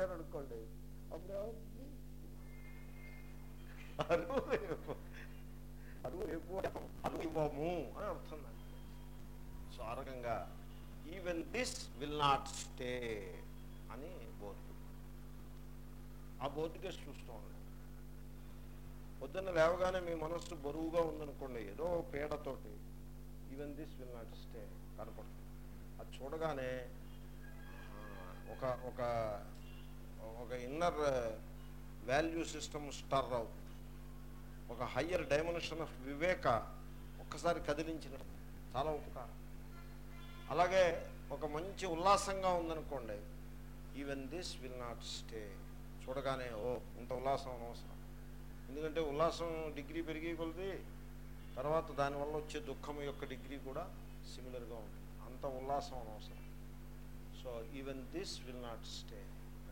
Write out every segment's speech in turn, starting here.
వచ్చారనుకోండి అప్పుడు ఏమవుతుంది? అరువు అరువు అరువు ఇవ్వము అని అర్థం సో ఆ రకంగా even this will not stay అని బోర్డు. ఆ బోర్డు కేసు చూస్తూ ఉండండి పొద్దున్న లేవగానే మీ మనస్సు బరువుగా ఉందనుకోండి ఏదో పీడతోటి even this will not stay కనపడుతుంది. అది చూడగానే ఒక ఒక ఒక ఇన్నర్ వాల్యూ సిస్టమ్ స్టర్ అవుతుంది ఒక హయ్యర్ డైమెన్షన్ ఆఫ్ వివేక ఒక్కసారి కదిలించిన చాలా ఉపకారం. అలాగే ఒక మంచి ఉల్లాసంగా ఉందనుకోండి even this will not stay చూడగానే ఓ ఇంత ఉల్లాసం అనవసరం. ఎందుకంటే ఉల్లాసం డిగ్రీ పెరిగి కొలిది తర్వాత దానివల్ల వచ్చే దుఃఖం యొక్క డిగ్రీ కూడా సిమిలర్గా ఉంటుంది. అంత ఉల్లాసం అనవసరం. So even this will not stay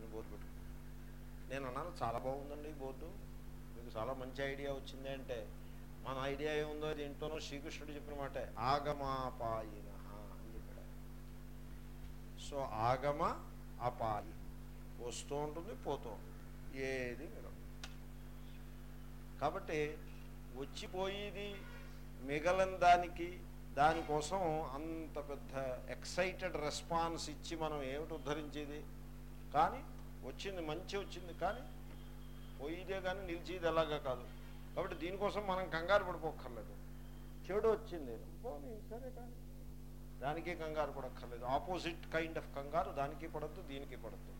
అని బోర్డు పెట్టుకున్నాను నేను అన్నాను చాలా బాగుందండి ఈ బోర్డు. మీకు చాలా మంచి ఐడియా వచ్చింది అంటే మన ఐడియా ఏముందో అది ఏంటోనో శ్రీకృష్ణుడు చెప్పిన మాట ఆగమాపాయిన అని చెప్పాడు. సో ఆగమ అపాయి వస్తూ ఉంటుంది పోతూ ఉంటుంది. ఏది మీరు కాబట్టి వచ్చిపోయేది మిగలని దానికి దానికోసం అంత పెద్ద ఎక్సైటెడ్ రెస్పాన్స్ ఇచ్చి మనం ఏమిటి ఉద్ధరించేది? కానీ వచ్చింది మంచి వచ్చింది కానీ పోయిదే కానీ నిలిచేది ఎలాగా కాదు. కాబట్టి దీనికోసం మనం కంగారు పడిపోక్కర్లేదు. చెడు వచ్చింది పోనీ సరే కానీ దానికి కంగారు పడక్కర్లేదు. ఆపోజిట్ కైండ్ ఆఫ్ కంగారు దానికి పడద్దు దీనికి పడద్దు.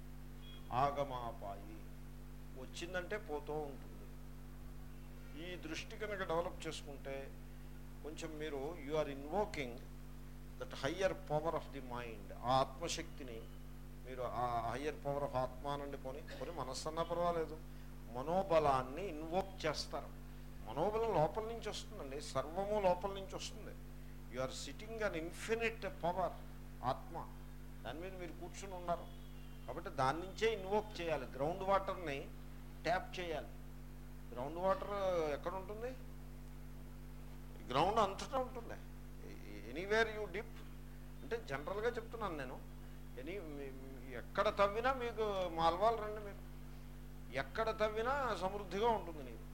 ఆగమాపాయి. వచ్చిందంటే పోతూ ఉంటుంది. ఈ దృష్టి కనుక డెవలప్ చేసుకుంటే కొంచెం మీరు you are invoking that higher power of the mind ఆ ఆత్మశక్తిని మీరు ఆ హయ్యర్ పవర్ ఆఫ్ ఆత్మానండి పోని పోనీ మనస్సు అన్నా పర్వాలేదు. మనోబలాన్ని ఇన్వోక్ చేస్తారు. మనోబలం లోపల నుంచి వస్తుందండి. సర్వము లోపల నుంచి వస్తుంది. You are sitting on infinite power ఆత్మ. దాని మీద మీరు కూర్చుని ఉన్నారు. కాబట్టి దాని నుంచే ఇన్వోక్ చేయాలి. గ్రౌండ్ వాటర్ని ట్యాప్ చేయాలి. గ్రౌండ్ వాటర్ ఎక్కడ ఉంటుంది? గ్రౌండ్ అంతటా ఉంటుంది. ఎనీవేర్ యూ డిప్ అంటే జనరల్గా చెప్తున్నాను నేను. ఎనీ మీ- ఎక్కడ తవ్వినా మీకు మాల్వాలు రండి మీరు. ఎక్కడ తవ్వినా సమృద్ధిగా ఉంటుంది నీరు.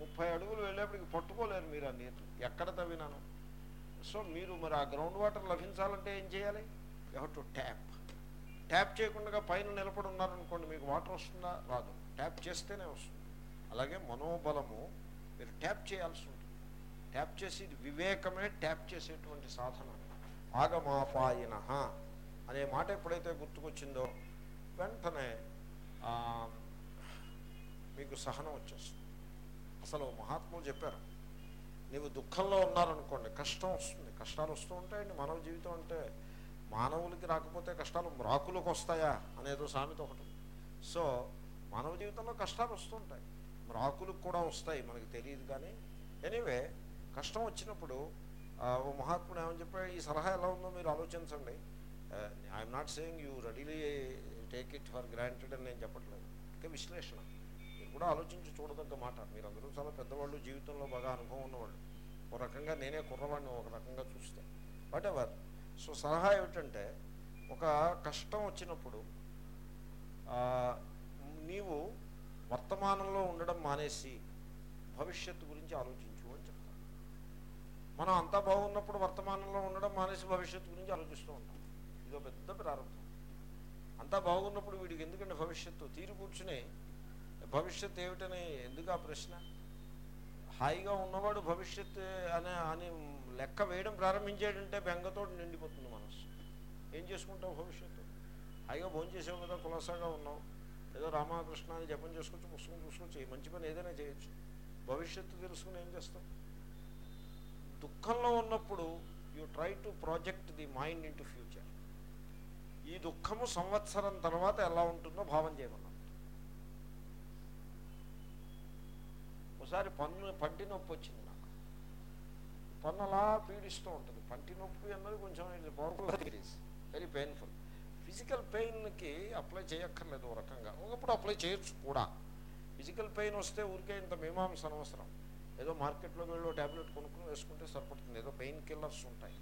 ముప్పై అడుగులు వెళ్ళేప్పటికి పట్టుకోలేరు మీరు ఆ నీరు. ఎక్కడ తవ్వినాను. సో మీరు మరి ఆ గ్రౌండ్ వాటర్ లభించాలంటే ఏం చేయాలి? యూ టు ట్యాప్ ట్యాప్ చేయకుండా పైన నిలబడి ఉన్నారనుకోండి మీకు వాటర్ వస్తుందా? రాదు. ట్యాప్ చేస్తేనే వస్తుంది. అలాగే మనోబలము మీరు ట్యాప్ చేయాల్సి ఉంటుంది. ట్యాప్ చేసి వివేకమే ట్యాప్ చేసేటువంటి సాధన. ఆగమాపాయన. అనే మాట ఎప్పుడైతే గుర్తుకొచ్చిందో వెంటనే మీకు సహనం వచ్చేస్తుంది. అసలు మహాత్ములు చెప్పారు నీవు దుఃఖంలో ఉన్నారనుకోండి కష్టం వస్తుంది. కష్టాలు వస్తూ ఉంటాయండి మానవ జీవితం అంటే. మానవులకి రాకపోతే కష్టాలు మ్రాకులకు వస్తాయా? అనేదో సామెత ఒకటి సో మానవ జీవితంలో కష్టాలు వస్తుంటాయి మ్రాకులకు కూడా వస్తాయి మనకి తెలియదు కానీ. ఎనీవే కష్టం వచ్చినప్పుడు ఓ మహాత్ముడు ఏమని చెప్పాడు ఈ సలహా ఎలా ఉందో మీరు ఆలోచించండి. I'm not saying you readily take it for granted అని నేను చెప్పట్లేదు. ఇంకా విశ్లేషణ. మీరు కూడా ఆలోచించి చూడదగ్గ మాట. మీరందరూ చాలా పెద్దవాళ్ళు జీవితంలో బాగా అనుభవం ఉన్నవాళ్ళు. ఒక రకంగా నేనే కుర్రవాడిని ఒక రకంగా చూస్తే. వాట్ ఎవర్ సో సలహా ఏమిటంటే ఒక కష్టం వచ్చినప్పుడు నీవు వర్తమానంలో ఉండడం మానేసి భవిష్యత్తు గురించి ఆలోచించు అని చెప్తాను. మనం అంతా బాగున్నప్పుడు వర్తమానంలో ఉండడం మానేసి భవిష్యత్తు గురించి ఆలోచిస్తూ ఉంటాం. ఇదో పెద్ద ప్రారంభం. అంతా బాగున్నప్పుడు వీడికి ఎందుకంటే భవిష్యత్తు? తీరు కూర్చుని భవిష్యత్తు ఏమిటని ఎందుకు ఆ ప్రశ్న? హాయిగా ఉన్నవాడు భవిష్యత్ అనే అని లెక్క వేయడం ప్రారంభించాడంటే బెంగతో నిండిపోతుంది మనస్సు. ఏం చేసుకుంటావు భవిష్యత్తు? హాయిగా భోజనం చేసావు కదా కులాసాగా ఉన్నావు. ఏదో రామకృష్ణ అని జపం చేసుకొచ్చి పుస్తకం చూసుకొచ్చి మంచి పని ఏదైనా చేయొచ్చు. భవిష్యత్తు తెలుసుకుని ఏం చేస్తావు? దుఃఖంలో ఉన్నప్పుడు you try to project the mind in future. ఈ దుఃఖము సంవత్సరం తర్వాత ఎలా ఉంటుందో భావం చేయమన్నాం ఒకసారి పన్ను పంటి నొప్పి వచ్చింది నాకు. పన్ను అలా పీడిస్తూ ఉంటుంది. పంటి నొప్పి అన్నది కొంచెం powerful it very painful physical పెయిన్కి apply చేయక్కర్లేదు ఒక రకంగా. ఒకప్పుడు అప్లై చేయొచ్చు కూడా. ఫిజికల్ పెయిన్ వస్తే ఊరికే ఇంత మీమాంస అనవసరం. ఏదో మార్కెట్లోకి వెళ్ళి ట్యాబ్లెట్ కొనుక్కుని వేసుకుంటే సరిపడుతుంది. ఏదో పెయిన్ కిల్లర్స్ ఉంటాయి.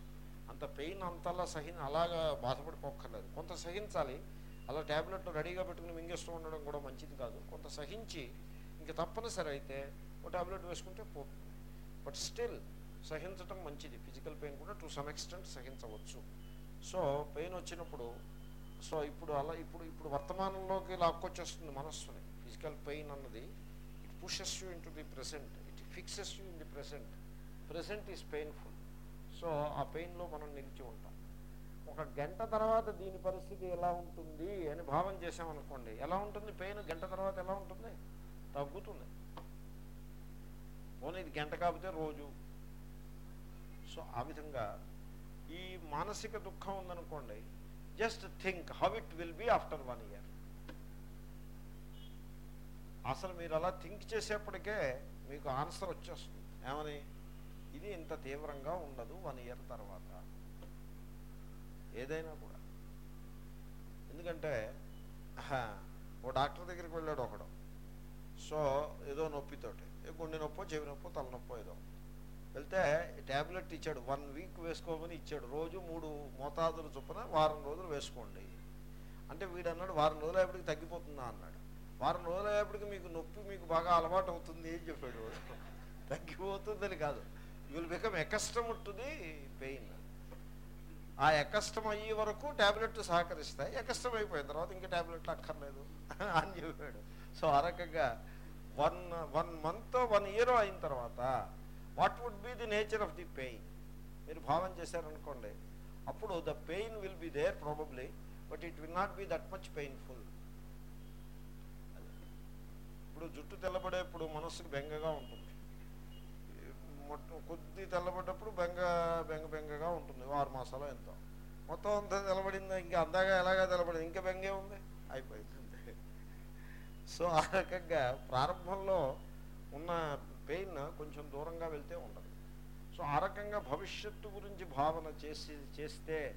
అంత పెయిన్ అంతలా సహిన అలాగా బాధపడిపోక్కర్లేదు. కొంత సహించాలి. అలా ట్యాబ్లెట్ రెడీగా పెట్టుకుని మింగేస్తూ ఉండడం కూడా మంచిది కాదు. కొంత సహించి ఇంక తప్పనిసరి అయితే ఓ ట్యాబ్లెట్ వేసుకుంటే పోతుంది. బట్ స్టిల్ సహించటం మంచిది. ఫిజికల్ పెయిన్ కూడా టు సమ్ ఎక్స్టెంట్ సహించవచ్చు. సో పెయిన్ వచ్చినప్పుడు సో ఇప్పుడు అలా ఇప్పుడు ఇప్పుడు వర్తమానంలోకి లాక్కొచ్చేస్తుంది మనస్సుని. ఫిజికల్ పెయిన్ అన్నది it pushes you into the present. It fixes you in the present. Present is painful. So ఆ పెయిన్లో మనం నిలిచి ఉంటాం. ఒక గంట తర్వాత దీని పరిస్థితి ఎలా ఉంటుంది అని భావం చేసామనుకోండి ఎలా ఉంటుంది పెయిన్? గంట తర్వాత ఎలా ఉంటుంది? తగ్గుతుంది. పోనీ ఇది గంట కాకపోతే రోజు. సో ఆ విధంగా ఈ మానసిక దుఃఖం ఉందనుకోండి just think how it will be after one year. అసలు మీరు అలా థింక్ చేసేప్పటికే మీకు ఆన్సర్ వచ్చేస్తుంది. ఏమని? ఇది ఇంత తీవ్రంగా ఉండదు వన్ ఇయర్ తర్వాత. ఏదైనా కూడా. ఎందుకంటే ఓ డాక్టర్ దగ్గరికి వెళ్ళాడు ఒకడు. సో ఏదో నొప్పితోటి. గుండె నొప్పో చెవి నొప్పో తలనొప్పో ఏదో వెళ్తే ట్యాబ్లెట్ ఇచ్చాడు. వన్ వీక్ వేసుకోమని ఇచ్చాడు. రోజు మూడు మోతాదులు చొప్పున వారం రోజులు వేసుకోండి. అంటే వీడు అన్నాడు వారం రోజులు అయ్యేప్పటికి తగ్గిపోతుందా? అన్నాడు. వారం రోజులు అయ్యేప్పటికి మీకు నొప్పి మీకు బాగా అలవాటు అవుతుంది అని చెప్పాడు తగ్గిపోతుందని కాదు. You will become accustom to the pain ఆ ఎకస్టమ్ అయ్యే వరకు టాబ్లెట్ సహకరిస్తాయి. ఎకస్టమ్ అయిపోయిన తర్వాత ఇంకా ట్యాబ్లెట్లు అక్కర్లేదు అని చెప్పాడు. సో ఆ రకంగా one one month one year అయిన తర్వాత what would be the nature of the pain మీరు భావం చేశారనుకోండి అప్పుడు the pain will be there probably but it will not be that much painful ఇప్పుడు జుట్టు తెల్లబడేప్పుడు మనస్సుకు బెంగగా ఉంటుంది. కొద్ది తెల్లబడ్డప్పుడు బెంగ బెంగ బెంగగా ఉంటుంది. ఆరు మాసాలు ఎంతో. మొత్తం అంతా తెల్లబడిందా? ఇంకా అందాగా ఎలాగా తెల్లబడింది? ఇంకా బెంగే ఉంది? అయిపోయింది. సో ఆ రకంగా ప్రారంభంలో ఉన్న పెయిన్ కొంచెం దూరంగా వెళ్తే ఉండదు. సో ఆ రకంగా భవిష్యత్తు గురించి భావన చేసి చేస్తే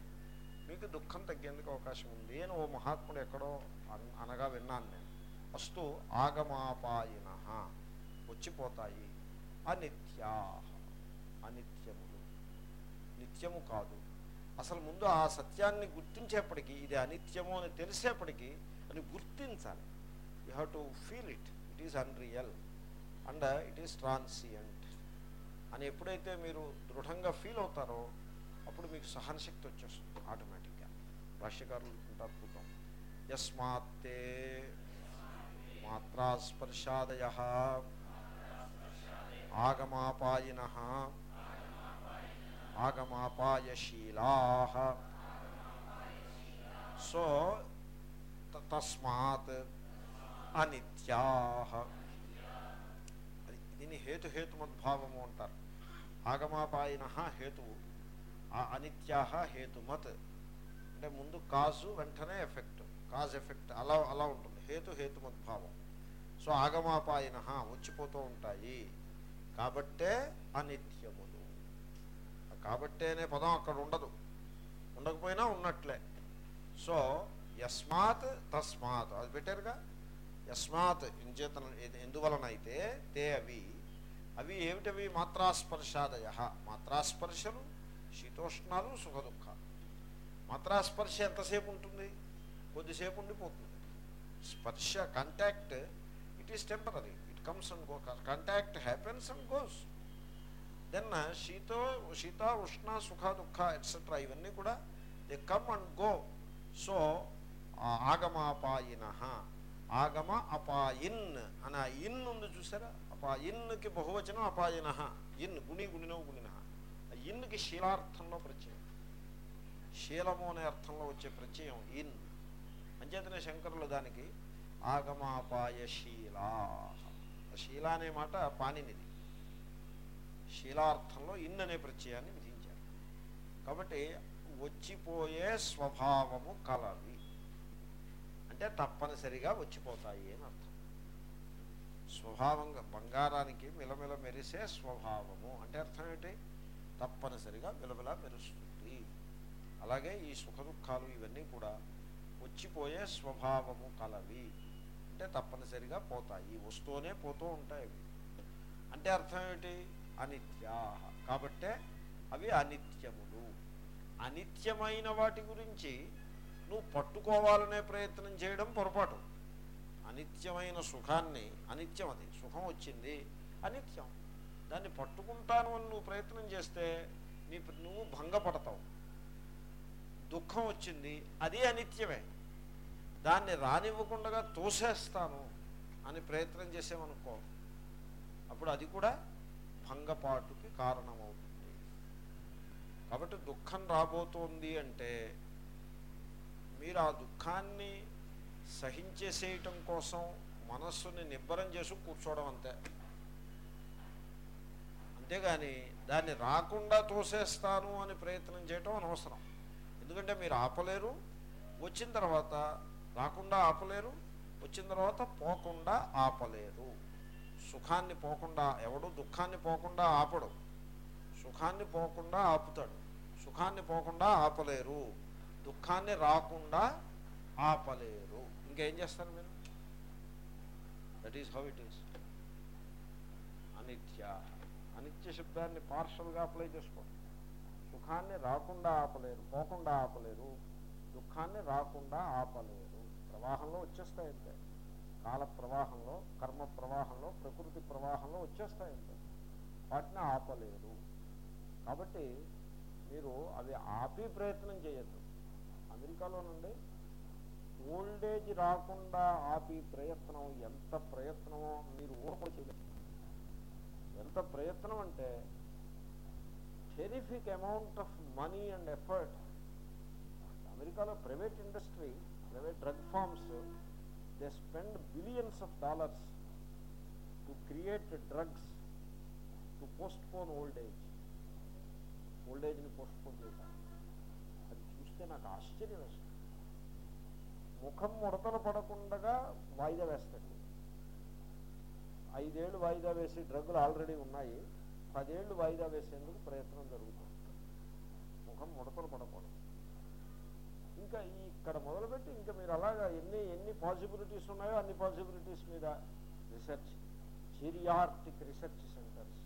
మీకు దుఃఖం తగ్గేందుకు అవకాశం ఉంది అని ఓ మహాత్ముడు ఎక్కడో అనగా విన్నాను నేను. వస్తు ఆగమాపాయన వచ్చిపోతాయి. అనిత్యా అనిత్యములు. నిత్యము కాదు. అసలు ముందు ఆ సత్యాన్ని గుర్తించేప్పటికీ ఇది అనిత్యము అని తెలిసేప్పటికీ అని గుర్తించాలి. You have to feel it it is unreal and it is transient అని ఎప్పుడైతే మీరు దృఢంగా ఫీల్ అవుతారో అప్పుడు మీకు సహనశక్తి వచ్చేస్తుంది ఆటోమేటిక్గా భాష్యకారులు ఉంటారు చూద్దాం యస్మాత్తే మాత్రాస్పర్శాదయ ఆగమాపాయిన. ఆగమాపాయశీలా. సో తస్మాత్ అనిత్యా. దీన్ని హేతు హేతుమద్భావము అంటారు. ఆగమాపాయిన హేతువు. ఆ అనిత్యా హేతుమత్. అంటే ముందు కాజు వెంటనే ఎఫెక్ట్. కాజ్ ఎఫెక్ట్ అలా అలా ఉంటుంది. హేతు హేతుమద్భావం. సో ఆగమాపాయిన వచ్చిపోతూ ఉంటాయి. కాబట్టే అనిత్యములు. కాబట్టే అనే పదం అక్కడ ఉండదు. ఉండకపోయినా ఉన్నట్లే. సో యస్మాత్ తస్మాత్. అది పెట్టారుగా? యస్మాత్ ఇంచేతన ఎందువలనైతే తే అవి. అవి ఏమిటవి? మాత్రాస్పర్శాదయ. మాత్రాస్పర్శలు శీతోష్ణాలు సుఖ దుఃఖాలు మాత్రాస్పర్శ ఎంతసేపు ఉంటుంది? కొద్దిసేపు ఉండిపోతుంది. స్పర్శ contact it is temporary comes and go contact happens and goes then శీతో శీత ఉష్ణ సుఖ దుఃఖ ఎట్సెట్రా ఇవన్నీ కూడా they come and go so ఆగమాపాయిన ఆగమ అపాయిన్ అని ఆ ఇన్ ఉంది చూసారా? అపా ఇన్కి బహువచనం అపాయిన ఇన్ గుణి గుణినో గుణిన. ఆ ఇన్కి శీలార్థంలో ప్రత్యయం. శీలము అనే అర్థంలో వచ్చే ప్రత్యయం ఇన్. అంచేతనే శంకరులు దానికి ఆగమాపాయశీలా శీల అనే మాట పాణినిది. శీలార్థంలో ఇన్ అనే ప్రత్యయాన్ని విధించారు. కాబట్టి వచ్చిపోయే స్వభావము కలవి అంటే తప్పనిసరిగా వచ్చిపోతాయి అని అర్థం. స్వభావంగా బంగారానికి మిలమిల మెరిసే స్వభావము అంటే అర్థం ఏంటి? తప్పనిసరిగా మిలమిల మెరుస్తుంది. అలాగే ఈ సుఖ దుఃఖాలు ఇవన్నీ కూడా వచ్చిపోయే స్వభావము కలవి. అంటే తప్పనిసరిగా పోతాయి. వస్తూనే పోతూ ఉంటాయి అవి. అంటే అర్థం ఏమిటి? అనిత్యా కాబట్టే అవి అనిత్యములు. అనిత్యమైన వాటి గురించి నువ్వు పట్టుకోవాలనే ప్రయత్నం చేయడం పొరపాటు. అనిత్యమైన సుఖాన్ని అనిత్యం అది. సుఖం వచ్చింది అనిత్యం. దాన్ని పట్టుకుంటాను అని నువ్వు ప్రయత్నం చేస్తే నీ నువ్వు భంగపడతావు. దుఃఖం వచ్చింది అది అనిత్యమే. దాన్ని రానివ్వకుండా తోసేస్తాను అని ప్రయత్నం చేసామనుకో అప్పుడు అది కూడా భంగపాటుకి కారణమవుతుంది. కాబట్టి దుఃఖం రాబోతోంది అంటే మీరు ఆ దుఃఖాన్ని సహించేసేయటం కోసం మనస్సుని నిబ్బరం చేసి కూర్చోవడం అంతే. అంతేగాని దాన్ని రాకుండా తోసేస్తాను అని ప్రయత్నం చేయటం అనవసరం. ఎందుకంటే మీరు ఆపలేరు. వచ్చిన తర్వాత రాకుండా ఆపలేరు వచ్చిన తర్వాత పోకుండా ఆపలేరు. సుఖాన్ని పోకుండా ఎవడు దుఃఖాన్ని పోకుండా ఆపడు. సుఖాన్ని పోకుండా ఆపుతాడు. సుఖాన్ని పోకుండా ఆపలేరు. దుఃఖాన్ని రాకుండా ఆపలేరు. ఇంకేం చేస్తారు మీరు? That is how it is అనిత్య. అనిత్య శబ్దాన్ని పార్షల్గా అప్లై చేసుకోండి. సుఖాన్ని రాకుండా ఆపలేరు పోకుండా ఆపలేరు. దుఃఖాన్ని రాకుండా ఆపలేరు. ప్రవాహంలో వచ్చేస్తాయంటే. కాల ప్రవాహంలో కర్మ ప్రవాహంలో ప్రకృతి ప్రవాహంలో వచ్చేస్తాయంటే. వాటిని ఆపలేరు. కాబట్టి మీరు అవి ఆపి ప్రయత్నం చేయొద్దు. అమెరికాలో నుండి ఓల్డేజ్ రాకుండా ఆపి ప్రయత్నం ఎంత ప్రయత్నమో మీరు ఊహ చేయలేదు ఎంత ప్రయత్నం అంటే terrific amount of money and effort అమెరికాలో private industry away drug pharms they spend billions of dollars to create drugs to postpone old age old ఏజ్ని postpone అది చూస్తే నాకు ఆశ్చర్యం వేస్తుంది. ముఖం ముడతలు పడకుండా వాయిదా వేస్తాడు. ఐదేళ్ళు వాయిదా వేసి డ్రగ్గులు ఆల్రెడీ ఉన్నాయి. పదేళ్ళు వాయిదా వేసేందుకు ప్రయత్నం జరుగుతుంది. ముఖం ముడతలు పడకూడదు. ఇంకా ఇక్కడ మొదలుపెట్టి ఇంకా మీరు అలాగా ఎన్ని ఎన్ని పాసిబిలిటీస్ ఉన్నాయో అన్ని పాసిబిలిటీస్ మీద రీసెర్చ్ జీరియార్టిక్ రీసెర్చ్ సెంటర్స్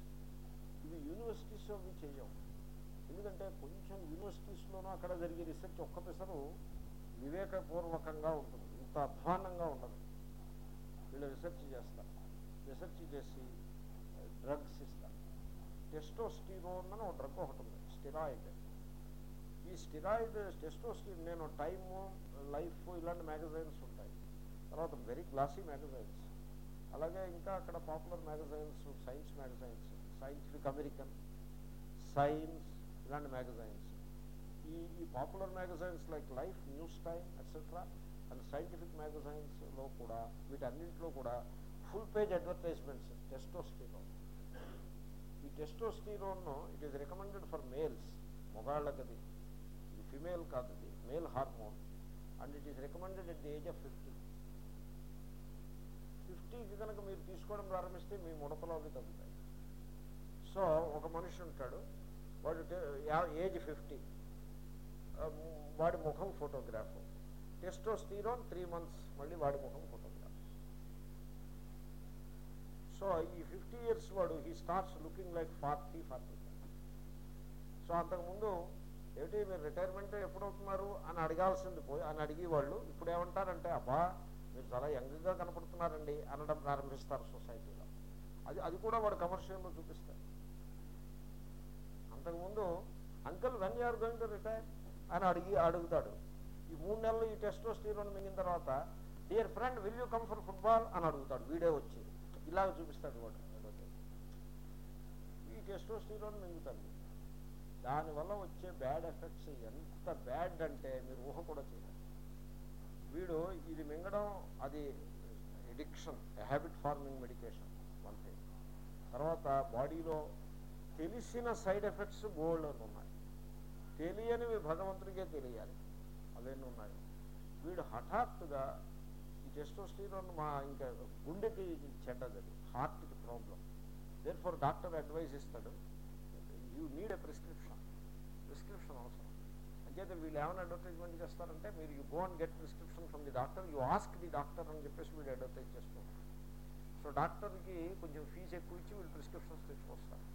ఇవి యూనివర్సిటీస్ అవి చేయవు. ఎందుకంటే కొంచెం యూనివర్సిటీస్లోనూ అక్కడ జరిగే రీసెర్చ్ ఒక్క పిసరు వివేకపూర్వకంగా ఉంటుంది. ఇంత అధ్వానంగా ఉండదు. వీళ్ళు రీసెర్చ్ చేస్తారు. రీసెర్చ్ చేసి డ్రగ్స్ ఇస్తారు. టెస్టోస్టిరోన్ అని ఒక డ్రగ్ ఒకటి ఉంది. స్టిరాయిడ్ ఈ స్టిరాయిడ్ టెస్టోస్టిన్ నేను టైము లైఫ్ ఇలాంటి మ్యాగజైన్స్ ఉంటాయి. తర్వాత వెరీ గ్లాసీ మ్యాగజైన్స్. అలాగే ఇంకా అక్కడ popular magazines science magazines scientific American science ఇలాంటి మ్యాగజైన్స్. ఈ ఈ popular magazines like life news time etcetera and scientific మ్యాగజైన్స్లో కూడా వీటన్నింటిలో కూడా ఫుల్ పేజ్ అడ్వర్టైజ్మెంట్స్ టెస్టోస్టిరోన్. ఈ testosterone it is recommended for males మొగాళ్ళకది. Female కాదు ఇది male hormone and it is recommended at the age of fifty ఫిఫ్టీకి కనుక మీరు తీసుకోవడం ప్రారంభిస్తే మీ ముడతలో అవి తగ్గుతాయి. సో ఒక మనిషి ఉంటాడు వాడు ఏజ్ ఫిఫ్టీ um, వాడి ముఖం ఫోటోగ్రాఫ్ టెస్టోస్టీరోన్ త్రీ మంత్స్ మళ్ళీ వాడి ముఖం ఫోటోగ్రాఫ్ సో ఈ ఫిఫ్టీ ఇయర్స్ వాడు he starts looking like forty forty so అంతకుముందు ఏమిటి మీరు రిటైర్మెంట్ ఎప్పుడు అవుతున్నారు అని అడగాల్సింది పోయి అని అడిగి వాళ్ళు ఇప్పుడు ఏమంటారంటే అబ్బా మీరు చాలా యంగ్గా కనపడుతున్నారండి అనడం ప్రారంభిస్తారు సొసైటీలో అది అది కూడా వాడు కమర్షియల్లో చూపిస్తారు. అంతకుముందు uncle when you're going to retire అని అడిగి అడుగుతాడు. ఈ మూడు నెలలు ఈ టెస్టోస్టీరోన్ మింగిన తర్వాత dear friend will you come for football అని అడుగుతాడు. వీడే వచ్చి ఇలాగ చూపిస్తాడు వాడు. ఈ టెస్టోస్టీరోన్ మింగుతాడు. దానివల్ల వచ్చే బ్యాడ్ ఎఫెక్ట్స్ ఎంత బ్యాడ్ అంటే మీరు ఊహ కూడా చేయాలి వీడు ఇది మింగడం అది addiction habit forming medication one thing తర్వాత బాడీలో తెలిసిన సైడ్ ఎఫెక్ట్స్ గోల్డ్ అని ఉన్నాయి. తెలియనివి భగవంతుడికే తెలియాలి. అవన్నీ ఉన్నాయి. వీడు హఠాత్తుగా ఈ టెస్టోస్టీరోన్ మా ఇంకా గుండెకి చెడ్డది హార్ట్కి problem there for doctor advice ఇస్తాడు. You need a prescription. Prescription అవసరం. అంచేత వీళ్ళు ఏమైనా అడ్వర్టైజ్మెంట్ చేస్తారంటే మీరు you go and get prescription from the doctor you ask the doctor అని చెప్పేసి వీళ్ళు అడ్వర్టైజ్ చేస్తారు సో డాక్టర్కి కొంచెం ఫీజు ఎక్కువ ఇచ్చి వీళ్ళు ప్రిస్క్రిప్షన్స్ తెచ్చుకొస్తారు.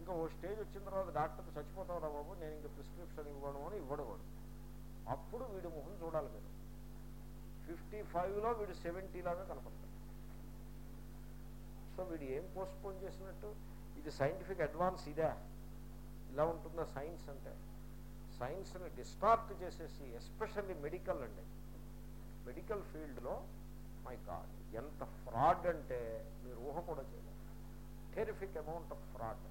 ఇంకా ఓ స్టేజ్ వచ్చిన తర్వాత డాక్టర్ చచ్చిపోతావురా బాబు నేను ఇంకా ప్రిస్క్రిప్షన్ ఇవ్వడం అని ఇవ్వడవాడు అప్పుడు వీడి ముఖం చూడాలి మీరు ఫిఫ్టీ ఫైవ్లో వీడు సెవెంటీలాగా కనపడతాడు. సో వీడు ఏం పోస్ట్పోన్ చేసినట్టు? ఇది సైంటిఫిక్ అడ్వాన్స్ ఇదే. ఇలా ఉంటుందా సైన్స్ అంటే సైన్స్ని డిస్టార్ట్ చేసేసి ఎస్పెషల్లీ మెడికల్ అండి. మెడికల్ ఫీల్డ్లో మై గాడ్ ఎంత ఫ్రాడ్ అంటే మీరు ఊహ కూడా చేయలేరు. Terrific amount of fraud.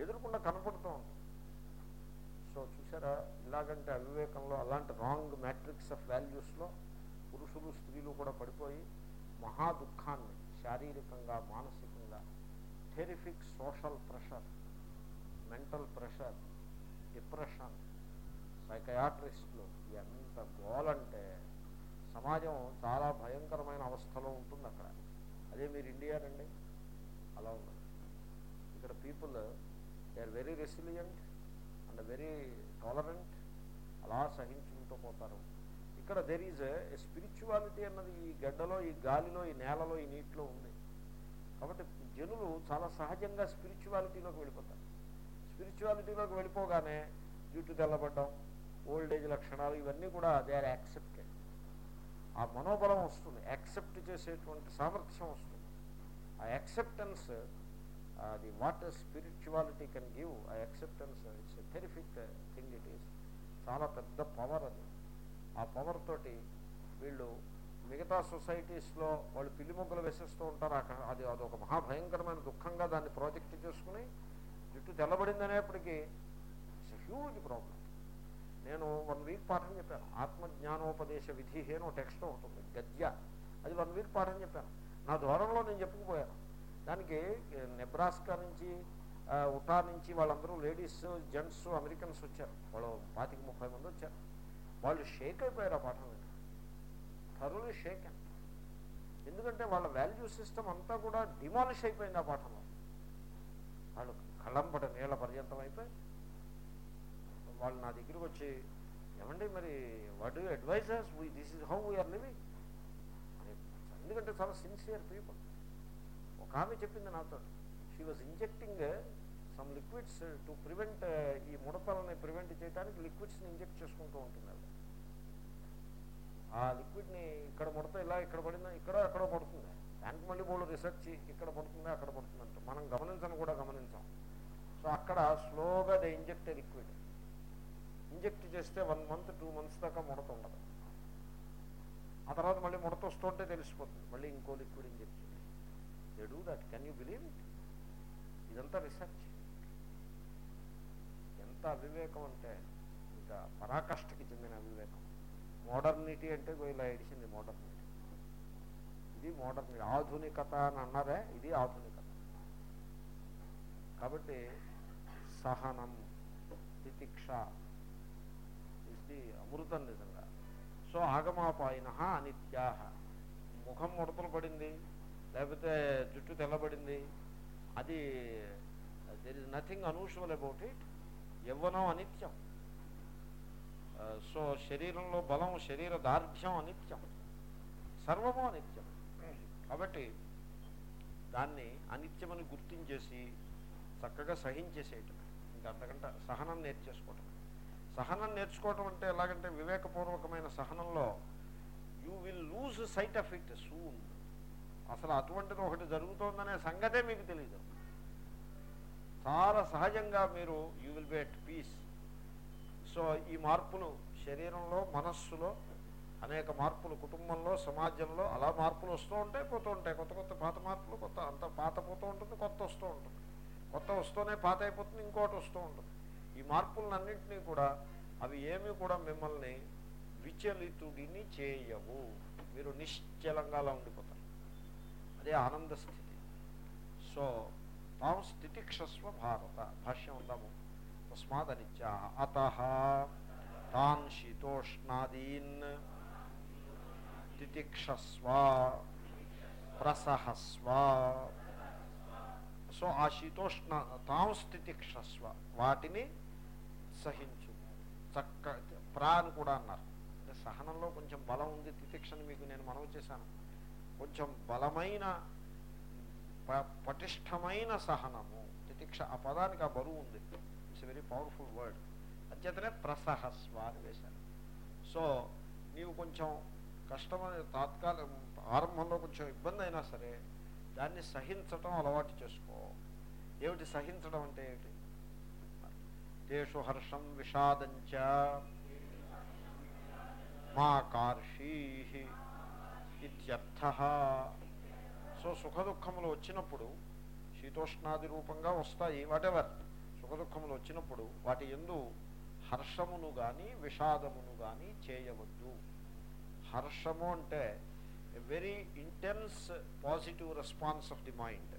ఎదురుకుండా కనపడుతూ ఉంటుంది. సో చూసారా ఇలాగంటే అవివేకంలో అలాంటి రాంగ్ మ్యాట్రిక్స్ ఆఫ్ వాల్యూస్లో పురుషులు స్త్రీలు కూడా పడిపోయి మహా దుఃఖాన్ని శారీరకంగా మానసికంగా terrific social pressure mental pressure depression సైకయాట్రిస్టులు ఎంత గోలంటే సమాజం చాలా భయంకరమైన అవస్థలో ఉంటుంది అక్కడ. అదే మీరు ఇండియా రండి. అలా ఉంది ఇక్కడ people they are very resilient and very tolerant. అలా సహించుకుంటూ పోతారు. ఇక్కడ దెర్ ఈజ్ ఏ స్పిరిచువాలిటీ అన్నది ఈ గడ్డలో ఈ గాలిలో ఈ నేలలో ఈ నీటిలో ఉంది. కాబట్టి జనులు చాలా సహజంగా స్పిరిచువాలిటీలోకి వెళ్ళిపోతారు. స్పిరిచువాలిటీలోకి వెళ్ళిపోగానే జుట్టు తెల్లబడ్డం ఓల్డ్ ఏజ్ లక్షణాలు ఇవన్నీ కూడా దే ఆర్ యాక్సెప్టెడ్ ఆ మనోబలం వస్తుంది యాక్సెప్ట్ చేసేటువంటి సామర్థ్యం వస్తుంది. ఆ యాక్సెప్టెన్స్ అది వాట్ స్పిరిచువాలిటీ కెన్ గివ్ ఆ acceptance it's terrific thing it is చాలా పెద్ద పవర్ అది. ఆ పవర్ తోటి వీళ్ళు మిగతా సొసైటీస్లో వాళ్ళు పిల్లి మొగ్గలు వేసేస్తూ ఉంటారు. అక్కడ అది అదొక మహాభయంకరమైన దుఃఖంగా దాన్ని ప్రాజెక్ట్ చేసుకుని జుట్టు తెల్లబడింది అనేప్పటికీ ఇట్స్ హ్యూజ్ ప్రాబ్లం నేను వన్ వీక్ పాఠం చెప్పాను. ఆత్మజ్ఞానోపదేశ విధి అని ఒక టెక్స్ట్ ఉంటుంది. గద్య. అది వన్ వీక్ పాఠం చెప్పాను. నా ద్వారంలో నేను చెప్పుకుపోయాను. దానికి నెబ్రాస్కా నుంచి ఉటా నుంచి వాళ్ళందరూ లేడీస్ జెంట్స్ అమెరికన్స్ వచ్చారు. వాళ్ళు పాతిక ముప్పై మంది వచ్చారు. వాళ్ళు షేక్ అయిపోయారు ఆ పాఠం విని థరులీ షేక్ ఎందుకంటే వాళ్ళ వాల్యూ సిస్టమ్ అంతా కూడా డిమాలిష్ అయిపోయింది ఆ పాఠంలో. వాళ్ళు కళ్ళంపట నీళ్ళ పర్యంతం అయిపోయి వాళ్ళు నా దగ్గరికి వచ్చి ఏమండి మరి what you advisers we this is how we're living ఎందుకంటే చాలా సిన్సియర్ పీపుల్ ఒక ఆమె చెప్పింది నాతో. She was injecting some liquids to prevent ఈ ముడతలని ప్రివెంట్ చేయడానికి లిక్విడ్స్ని ఇంజెక్ట్ చేసుకుంటూ ఉంటుంది ఆ లిక్విడ్ని ఇక్కడ ముడత ఇలా ఇక్కడ పడిందా? ఇక్కడ అక్కడ పడుతుంది. దానికి మళ్ళీ మూడు రీసెర్చ్ ఇక్కడ పడుతుంది? అక్కడ పడుతుంది మనం గమనించను కూడా గమనించాం. సో అక్కడ స్లోగా దే ఇంజెక్ట్ లిక్విడ్. ఇంజెక్ట్ చేస్తే వన్ మంత్ టూ మంత్స్ దాకా ముడత ఉండదు. ఆ తర్వాత మళ్ళీ ముడత వస్తుంటే తెలిసిపోతుంది. మళ్ళీ ఇంకో లిక్విడ్ ఇంజెక్ట్ చేయాలి they do that can you believe it ఇదంతా రీసెర్చ్ ఎంత అవివేకం అంటే ఇంకా పరాకాష్ఠకి చెందిన అవివేకం. మోడర్నిటీ అంటే ఇలా ఏడిచింది మోడర్నిటీ. ఇది మోడర్నిటీ. ఆధునికత అని అన్నారే ఇది ఆధునికత. కాబట్టి సహనం తితిక్ష ఇది అమృతం నిజంగా. సో ఆగమాపాయన అనిత్యా. ముఖం ముడతలు పడింది లేకపోతే జుట్టు తెల్లబడింది అది there is nothing unusual about it యవ్వనం అనిత్యం. సో శరీరంలో బలం శరీర దార్ఢ్యం అనిత్యం. సర్వము అనిత్యం. కాబట్టి దాన్ని అనిత్యమని గుర్తించేసి చక్కగా సహించేసేయటం ఇంకా అంతకంటే సహనం నేర్చేసుకోవటం. సహనం నేర్చుకోవటం అంటే ఎలాగంటే వివేకపూర్వకమైన సహనంలో you will lose sight of it soon అసలు అటువంటిది ఒకటి జరుగుతోందనే సంగతే మీకు తెలియదు చాలా సహజంగా మీరు you will be at peace so ఈ మార్పులు శరీరంలో మనస్సులో అనేక మార్పులు కుటుంబంలో సమాజంలో అలా మార్పులు వస్తూ ఉంటాయి పోతూ ఉంటాయి. కొత్త కొత్త పాత మార్పులు కొత్త అంత పాత పోతూ ఉంటుంది కొత్త వస్తూ ఉంటుంది. కొత్త వస్తూనే పాత అయిపోతుంది ఇంకోటి వస్తూ ఉంటుంది. ఈ మార్పులన్నింటినీ కూడా అవి ఏమీ కూడా మిమ్మల్ని విచలితుడిని చేయవు. మీరు నిశ్చలంగా అలా ఉండిపోతారు. అదే ఆనంద స్థితి. సో తాం స్థితిక్షస్వ భారత భాష్యం ఉందాము తస్మాదనిత్యా అత తాన్ శీతోష్ణాదీన్ తితిక్షస్వ ప్రసహస్వ సో ఆ శీతోష్ణ తాం స్థితిక్షస్వ వాటిని సహించు. చక్క ప్రా అని కూడా అన్నారు. అంటే సహనంలో కొంచెం బలం ఉంది తితిక్షని మీకు నేను మనవి చేశాను. కొంచెం బలమైన పటిష్టమైన సహనము. తితిక్ష ఆ పదానికి ఆ బరువు ఉంది. ఇట్స్ వెరీ పవర్ఫుల్ వర్డ్ అంచేతనే ప్రసహస్వ అని వేశాను సో నీవు కొంచెం కష్టమైన తాత్కాలిక ఆరంభంలో కొంచెం ఇబ్బంది అయినా సరే దాన్ని సహించటం అలవాటు చేసుకో. ఏమిటి సహించడం అంటే ఏమిటి? తేషు హర్షం విషాదంచ. మా కార్షీ ఇత్యర్థ. సో సుఖ దుఃఖములు వచ్చినప్పుడు శీతోష్ణాది రూపంగా వస్తాయి వాటెవర్ సుఖ దుఃఖములు వచ్చినప్పుడు వాటి ఎందు హర్షమును కానీ విషాదమును కానీ చేయవద్దు. హర్షము అంటే very intense positive response of the mind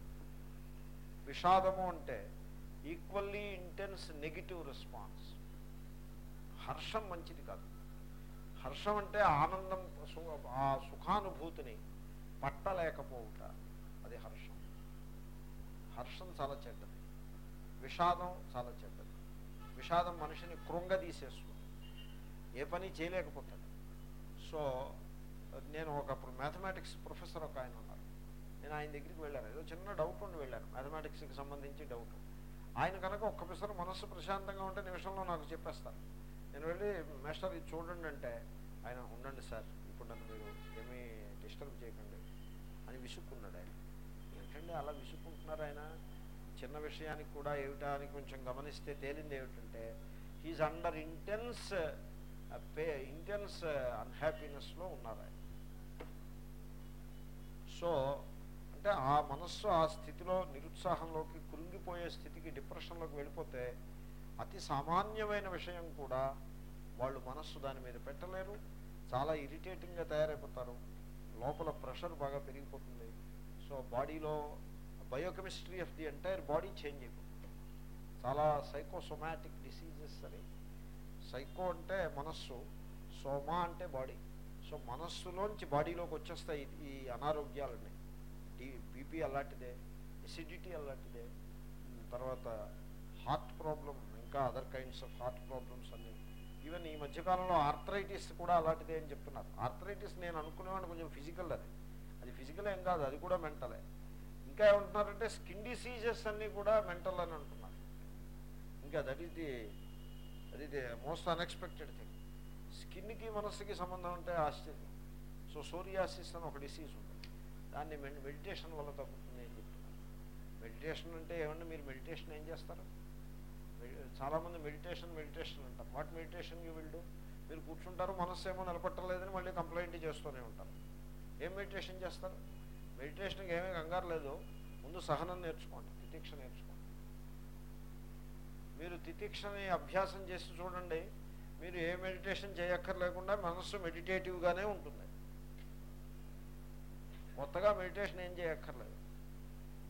విషాదము అంటే ఈక్వల్లీ ఇంటెన్స్ నెగిటివ్ రెస్పాన్స్ హర్షం మంచిది కాదు. హర్షం అంటే ఆనందం ఆ సుఖానుభూతిని పట్టలేకపోవుట. అది హర్షం. హర్షం చాలా చెడ్డది. విషాదం చాలా చెడ్డది. విషాదం మనిషిని కృంగదీసేస్తుంది. ఏ పని చేయలేకపోతాడు. సో నేను ఒకప్పుడు మ్యాథమెటిక్స్ ప్రొఫెసర్ ఒక ఆయన ఉన్నారు. నేను ఆయన దగ్గరికి వెళ్ళాను. ఏదో చిన్న డౌట్ ఉండి వెళ్ళాను. మ్యాథమెటిక్స్కి సంబంధించి డౌట్ ఆయన కనుక ఒక్క మనస్సు ప్రశాంతంగా ఉంటే నిమిషంలో నాకు చెప్పేస్తారు. నేను వెళ్ళి మాస్టర్ ఇది చూడండి అంటే ఆయన ఉండండి సార్ ఇప్పుడు నన్ను మీరు ఏమీ డిస్టర్బ్ చేయకండి అని విసుక్కున్నాడు ఆయన. ఏంటంటే అలా విసుక్కుంటున్నారు ఆయన? చిన్న విషయానికి కూడా ఏమిటా అని కొంచెం గమనిస్తే తేలింది ఏమిటంటే he's under intense pay intense అన్హ్యాపీనెస్లో ఉన్నారు ఆయన. సో అంటే ఆ మనస్సు ఆ స్థితిలో నిరుత్సాహంలోకి కృంగిపోయే స్థితికి డిప్రెషన్లోకి వెళ్ళిపోతే అతి సామాన్యమైన విషయం కూడా వాళ్ళు మనస్సు దాని మీద పెట్టలేరు చాలా ఇరిటేటింగ్గా తయారైపోతారు లోపల ప్రెషర్ బాగా పెరిగిపోతుంది. సో బాడీలో biochemistry of the entire body change అయిపోతుంది. చాలా సైకోసొమాటిక్ డిసీజెస్ అని సైకో అంటే మనస్సు సోమా అంటే బాడీ. సో మనస్సులోంచి బాడీలోకి వచ్చేస్తాయి ఈ- అనారోగ్యాలన్నీ. డి బీపీ అలాంటిదే ఎసిడిటీ అలాంటిదే తర్వాత హార్ట్ ప్రాబ్లం ఇంకా other kinds of heart problems అన్నీ. ఈవెన్ ఈ మధ్యకాలంలో ఆర్థరైటిస్ కూడా అలాంటిదే అని చెప్తున్నారు. ఆర్థరైటిస్ నేను అనుకునేవాడిని కొంచెం ఫిజికల్ అది. అది ఫిజికల్ ఏం కాదు అది కూడా మెంటలే. ఇంకా ఏమంటున్నారంటే స్కిన్ డిసీజెస్ అన్నీ కూడా మెంటల్ అని అంటున్నారు. ఇంకా దట్ ఈస్ ది అది మోస్ట్ అన్ఎక్స్పెక్టెడ్ థింగ్ స్కిన్కి మనస్సుకి సంబంధం ఉంటే ఆశ్చర్యం. సో సోరియాసిస్ అని ఒక డిసీజ్ ఉంది దాన్ని మెడిటేషన్ వల్ల తగ్గుతుంది అని చెప్తున్నారు. మెడిటేషన్ అంటే ఏమన్నా మీరు మెడిటేషన్ ఏం చేస్తారు? చాలామంది మెడిటేషన్ మెడిటేషన్ అంటారు. What meditation you will do మీరు కూర్చుంటారు మనస్సు ఏమో నిలబట్టలేదని మళ్ళీ కంప్లైంట్ చేస్తూనే ఉంటారు. ఏం మెడిటేషన్ చేస్తారు? మెడిటేషన్కి ఏమీ కంగారు లేదు. ముందు సహనం నేర్చుకోండి ప్రతీక్ష నేర్చుకోండి. మీరు తితిక్షని అభ్యాసం చేసి చూడండి. మీరు ఏ మెడిటేషన్ చేయక్కర్లేకుండా మనస్సు మెడిటేటివ్గానే ఉంటుంది. కొత్తగా మెడిటేషన్ ఏం చేయక్కర్లేదు.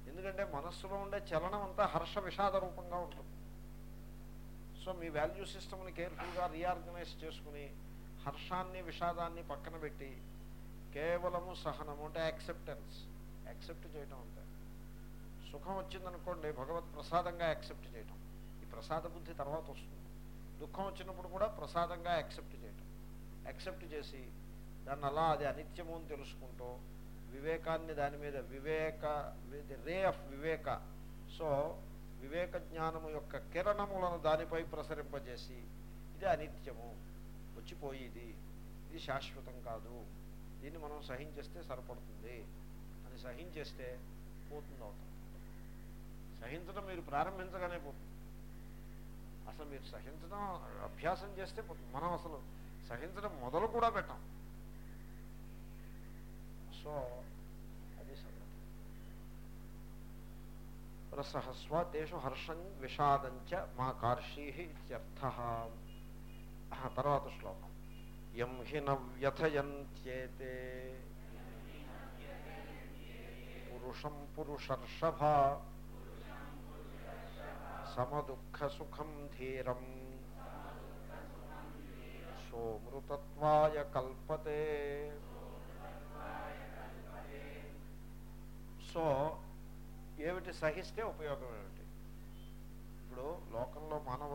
ఎందుకంటే మనస్సులో ఉండే చలనం అంతా హర్ష విషాద రూపంగా ఉంటుంది. సో మీ వాల్యూ సిస్టమ్ని కేర్ఫుల్గా రీఆర్గనైజ్ చేసుకుని హర్షాన్ని విషాదాన్ని పక్కన పెట్టి కేవలము సహనము అంటే యాక్సెప్టెన్స్. యాక్సెప్ట్ చేయటం అంతే. సుఖం వచ్చిందనుకోండి భగవత్ ప్రసాదంగా యాక్సెప్ట్ చేయటం. ప్రసాద బుద్ధి తర్వాత వస్తుంది. దుఃఖం వచ్చినప్పుడు కూడా ప్రసాదంగా యాక్సెప్ట్ చేయటం. యాక్సెప్ట్ చేసి దాన్ని అలా అది అనిత్యము అని తెలుసుకుంటూ వివేకాన్ని దాని మీద వివేక ది రే ఆఫ్ వివేక. సో వివేక జ్ఞానము యొక్క కిరణములను దానిపై ప్రసరింపజేసి ఇది అనిత్యము. వచ్చిపోయేది. ఇది శాశ్వతం కాదు. దీన్ని మనం సహించేస్తే సరిపడుతుంది. అని సహించేస్తే పోతుంది అవుతుంది సహించడం మీరు ప్రారంభించగానే పోతుంది. అసలు మీరు సహించడం అభ్యాసం చేస్తే మనం అసలు సహించడం మొదలు కూడా పెట్టాం. సో అది సంగతి. రసహస్వ తేషు హర్షం విషాదంచ మా కార్షీ ఇత్యర్థ. తర్వాత శ్లోకం. యం హి న పురుషం పురుషర్షభ. సమదుఃఖ సుఖం ధీరం సోమృతత్వాయ కల్పతే సో ఏమిటి సహిస్తే ఉపయోగం ఏమిటి? ఇప్పుడు లోకంలో మానవ